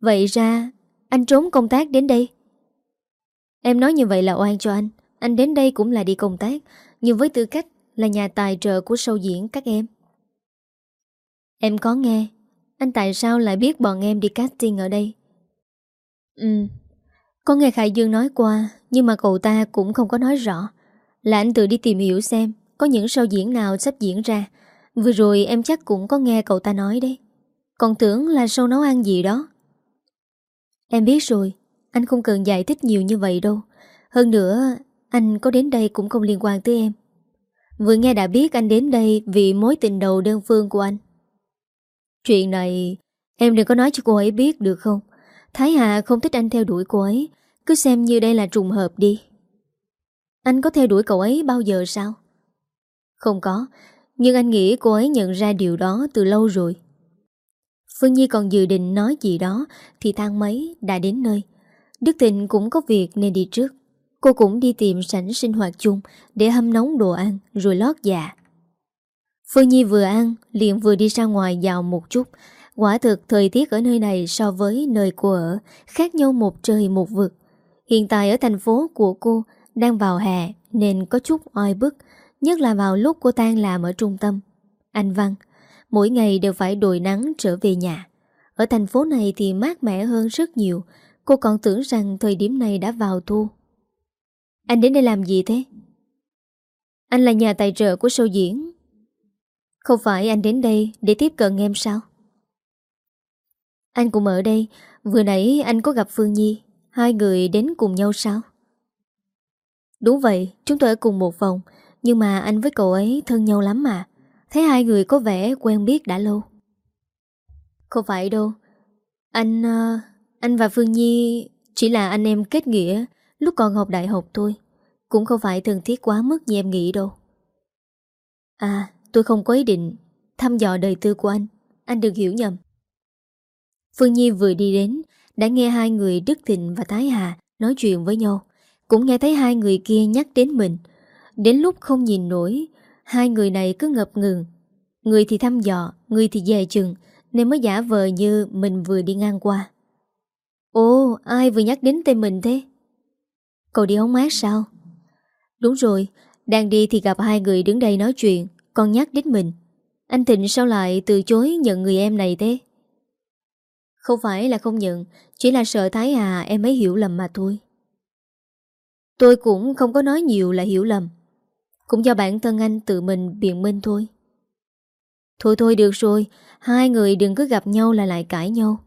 Vậy ra, Anh trốn công tác đến đây. Em nói như vậy là oan cho anh. Anh đến đây cũng là đi công tác, Nhưng với tư cách là nhà tài trợ của show diễn các em. Em có nghe, Anh tại sao lại biết bọn em đi casting ở đây? Ừ. Có nghe Khải Dương nói qua, Nhưng mà cậu ta cũng không có nói rõ. Là anh tự đi tìm hiểu xem Có những sao diễn nào sắp diễn ra. Vừa rồi em chắc cũng có nghe cậu ta nói đấy. Còn tưởng là show nấu ăn gì đó. Em biết rồi, Anh không cần giải thích nhiều như vậy đâu. Hơn nữa, Anh có đến đây cũng không liên quan tới em. Vừa nghe đã biết anh đến đây vì mối tình đầu đơn phương của anh. Chuyện này, em đừng có nói cho cô ấy biết được không? Thái Hà không thích anh theo đuổi cô ấy, cứ xem như đây là trùng hợp đi. Anh có theo đuổi cậu ấy bao giờ sao? Không có, nhưng anh nghĩ cô ấy nhận ra điều đó từ lâu rồi. Phương Nhi còn dự định nói gì đó thì thang máy đã đến nơi. Đức Thịnh cũng có việc nên đi trước. Cô cũng đi tìm sảnh sinh hoạt chung để hâm nóng đồ ăn rồi lót dạ. Phương Nhi vừa ăn liền vừa đi ra ngoài dạo một chút. Quả thực thời tiết ở nơi này so với nơi cô ở khác nhau một trời một vực. Hiện tại ở thành phố của cô đang vào hè nên có chút oi bức, nhất là vào lúc cô tan làm ở trung tâm. Anh Văn, mỗi ngày đều phải đội nắng trở về nhà. Ở thành phố này thì mát mẻ hơn rất nhiều, cô còn tưởng rằng thời điểm này đã vào thu. Anh đến đây làm gì thế? Anh là nhà tài trợ của show diễn Không phải anh đến đây để tiếp cận em sao? Anh cũng ở đây. Vừa nãy anh có gặp Phương Nhi. Hai người đến cùng nhau sao? Đúng vậy, chúng tôi ở cùng một phòng. Nhưng mà anh với cậu ấy thân nhau lắm mà. Thấy hai người có vẻ quen biết đã lâu. Không phải đâu. Anh... Ờ, anh và Phương Nhi chỉ là anh em kết nghĩa Lúc còn học đại học thôi. Cũng không phải thân thiết quá mức như em nghĩ đâu. À tôi không có ý định Thăm dò đời tư của anh. Anh đừng hiểu nhầm. Phương Nhi vừa đi đến Đã nghe hai người Đức Thịnh và Thái Hà Nói chuyện với nhau Cũng nghe thấy hai người kia nhắc đến mình Đến lúc không nhìn nổi Hai người này cứ ngập ngừng Người thì thăm dò Người thì dè chừng Nên mới giả vờ như mình vừa đi ngang qua Ồ ai vừa nhắc đến tên mình thế Cậu đi hóng mát sao? Đúng rồi, đang đi thì gặp hai người đứng đây nói chuyện, còn nhắc đến mình. Anh Thịnh sao lại từ chối nhận người em này thế? Không phải là không nhận, chỉ là sợ Thái Hà em ấy hiểu lầm mà thôi. Tôi cũng không có nói nhiều là hiểu lầm. Cũng do bản thân anh tự mình biện minh thôi. Thôi thôi được rồi, hai người đừng cứ gặp nhau là lại cãi nhau.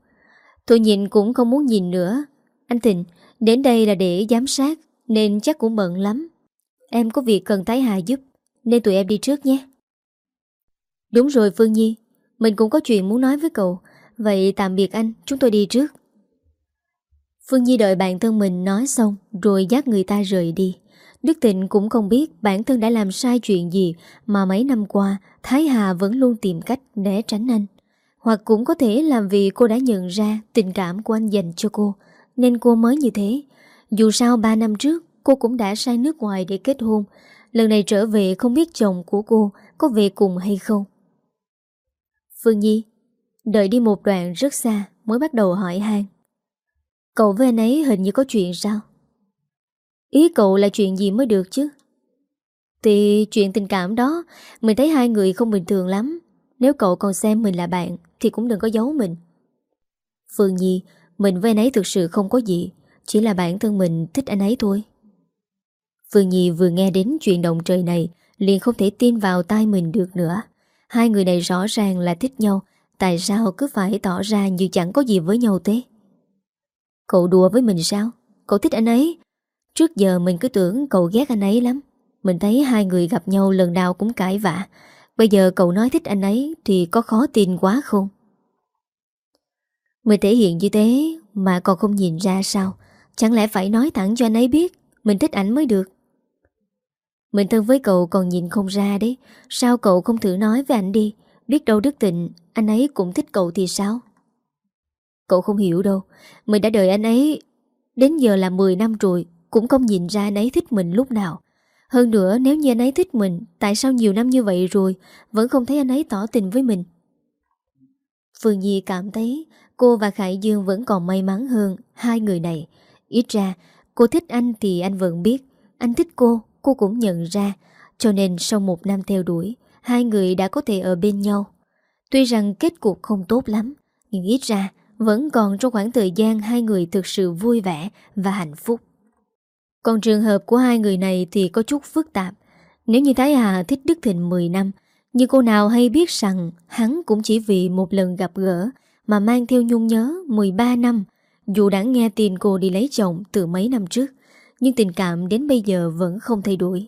Tôi nhìn cũng không muốn nhìn nữa. Anh Thịnh, Đến đây là để giám sát Nên chắc cũng bận lắm Em có việc cần Thái Hà giúp Nên tụi em đi trước nhé Đúng rồi Phương Nhi Mình cũng có chuyện muốn nói với cậu Vậy tạm biệt anh, chúng tôi đi trước Phương Nhi đợi bạn thân mình nói xong Rồi dắt người ta rời đi Đức Tịnh cũng không biết bản thân đã làm sai chuyện gì mà mấy năm qua Thái Hà vẫn luôn tìm cách né tránh anh. Hoặc cũng có thể làm vì cô đã nhận ra tình cảm của anh dành cho cô, nên cô mới như thế. Dù sao 3 năm trước, cô cũng đã sang nước ngoài để kết hôn. Lần này trở về không biết chồng của cô có về cùng hay không. Phương Nhi, đợi đi một đoạn rất xa mới bắt đầu hỏi han. Cậu với anh ấy hình như có chuyện sao? Ý cậu là chuyện gì mới được chứ? Thì chuyện tình cảm đó, Mình thấy hai người không bình thường lắm. Nếu cậu còn xem mình là bạn Thì cũng đừng có giấu mình. Phương Nhi, Mình với anh ấy thực sự không có gì, Chỉ là bản thân mình thích anh ấy thôi. Phương Nhi vừa nghe đến chuyện động trời này, Liền không thể tin vào tai mình được nữa. Hai người này rõ ràng là thích nhau Tại sao cứ phải tỏ ra như chẳng có gì với nhau thế? Cậu đùa với mình sao? Cậu thích anh ấy. Trước giờ mình cứ tưởng cậu ghét anh ấy lắm. Mình thấy hai người gặp nhau lần nào cũng cãi vã. Bây giờ cậu nói thích anh ấy Thì có khó tin quá không? Mình thể hiện như thế Mà còn không nhìn ra sao. Chẳng lẽ phải nói thẳng cho anh ấy biết Mình thích ảnh mới được? Mình thân với cậu còn nhìn không ra đấy. Sao cậu không thử nói với anh đi? Biết đâu đức tình Anh ấy cũng thích cậu thì sao? Cậu không hiểu đâu Mình đã đợi anh ấy Đến giờ là 10 năm rồi Cũng không nhìn ra anh ấy thích mình lúc nào. Hơn nữa nếu như anh ấy thích mình Tại sao nhiều năm như vậy rồi Vẫn không thấy anh ấy tỏ tình với mình? Phương Nhi cảm thấy Cô và Khải Dương vẫn còn may mắn hơn Hai người này. Ít ra cô thích anh thì anh vẫn biết Anh thích cô, cô cũng nhận ra. Cho nên sau một năm theo đuổi Hai người đã có thể ở bên nhau Tuy rằng kết cục không tốt lắm Nhưng ít ra vẫn còn trong khoảng thời gian hai người thực sự vui vẻ và hạnh phúc. Còn trường hợp của hai người này thì có chút phức tạp. Nếu như Thái Hà thích Đức Thịnh 10 năm, nhưng cô nào hay biết rằng hắn cũng chỉ vì một lần gặp gỡ mà mang theo nhung nhớ 13 năm, dù đã nghe tin cô đi lấy chồng từ mấy năm trước, nhưng tình cảm đến bây giờ vẫn không thay đổi.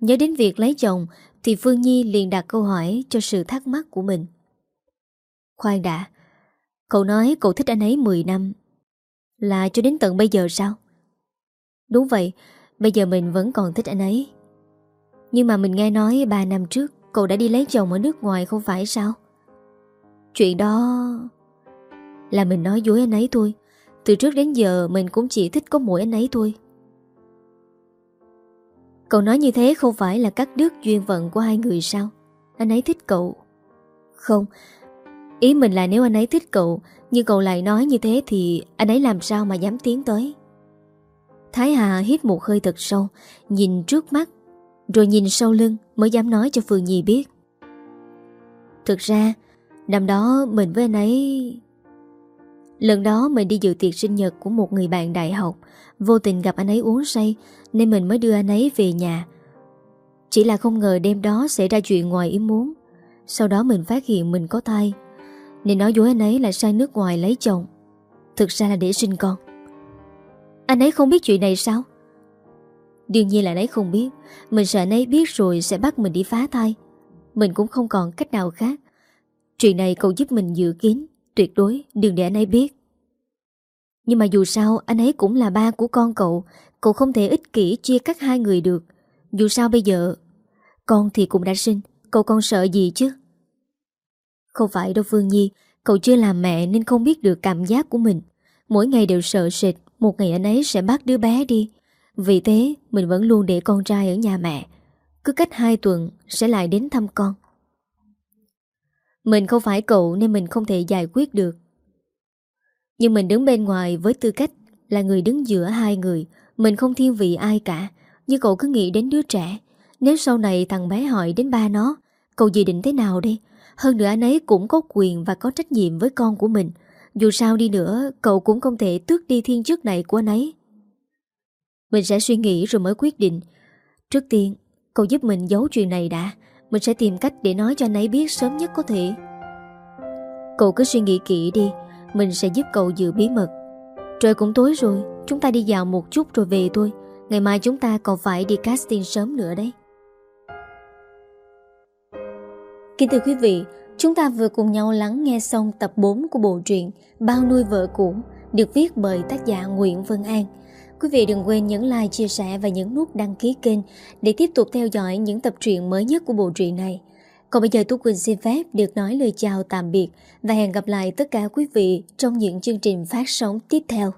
Nhớ đến việc lấy chồng thì Phương Nhi liền đặt câu hỏi cho sự thắc mắc của mình. Khoan đã, Cậu nói cậu thích anh ấy 10 năm. Là cho đến tận bây giờ sao? Đúng vậy Bây giờ mình vẫn còn thích anh ấy. Nhưng mà mình nghe nói 3 năm trước Cậu đã đi lấy chồng ở nước ngoài không phải sao? Chuyện đó Là mình nói dối anh ấy thôi. Từ trước đến giờ mình cũng chỉ thích có mỗi anh ấy thôi. Cậu nói như thế không phải là cắt đứt duyên phận của hai người sao? Anh ấy thích cậu. Không, Ý mình là nếu anh ấy thích cậu, Nhưng cậu lại nói như thế thì Anh ấy làm sao mà dám tiến tới? Thái Hà hít một hơi thật sâu, Nhìn trước mắt, Rồi nhìn sau lưng, mới dám nói cho Phương Nhi biết. Thực ra, Năm đó mình với anh ấy Lần đó mình đi dự tiệc sinh nhật của một người bạn đại học. Vô tình gặp anh ấy uống say, Nên mình mới đưa anh ấy về nhà. Chỉ là không ngờ đêm đó xảy ra chuyện ngoài ý muốn. Sau đó mình phát hiện mình có thai, nên nói dối anh ấy là sang nước ngoài lấy chồng. Thực ra là để sinh con. Anh ấy không biết chuyện này sao? Đương nhiên là anh ấy không biết. Mình sợ anh ấy biết rồi sẽ bắt mình đi phá thai. Mình cũng không còn cách nào khác. Chuyện này cậu giúp mình dự kiến. Tuyệt đối, đừng để anh ấy biết. Nhưng mà dù sao, Anh ấy cũng là ba của con cậu. Cậu không thể ích kỷ chia cắt hai người được. Dù sao bây giờ, Con thì cũng đã sinh. Cậu còn sợ gì chứ? Không phải đâu, Phương Nhi. Cậu chưa làm mẹ nên không biết được cảm giác của mình. Mỗi ngày đều sợ sệt. Một ngày anh ấy sẽ bắt đứa bé đi. Vì thế, mình vẫn luôn để con trai ở nhà mẹ. Cứ cách hai tuần Sẽ lại đến thăm con. Mình không phải cậu Nên mình không thể giải quyết được. Nhưng mình đứng bên ngoài Với tư cách là người đứng giữa hai người, Mình không thiên vị ai cả. Nhưng cậu cứ nghĩ đến đứa trẻ, Nếu sau này thằng bé hỏi đến ba nó, Cậu dự định thế nào đây hơn nữa anh ấy cũng có quyền và có trách nhiệm với con của mình. Dù sao đi nữa, Cậu cũng không thể tước đi thiên chức này của anh ấy. Mình sẽ suy nghĩ rồi mới quyết định. Trước tiên, Cậu giúp mình giấu chuyện này đã. Mình sẽ tìm cách để nói cho anh ấy biết sớm nhất có thể. Cậu cứ suy nghĩ kỹ đi Mình sẽ giúp cậu giữ bí mật. Trời cũng tối rồi Chúng ta đi dạo một chút rồi về thôi. Ngày mai chúng ta còn phải đi casting sớm nữa đấy. Kính thưa quý vị, chúng ta vừa cùng nhau lắng nghe xong tập 4 của bộ truyện Bao nuôi vợ cũ được viết bởi tác giả Nguyễn Vân An. Quý vị đừng quên nhấn like, chia sẻ và nhấn nút đăng ký kênh để tiếp tục theo dõi những tập truyện mới nhất của bộ truyện này. Còn bây giờ Tú Quỳnh xin phép được nói lời chào tạm biệt và hẹn gặp lại tất cả quý vị trong những chương trình phát sóng tiếp theo.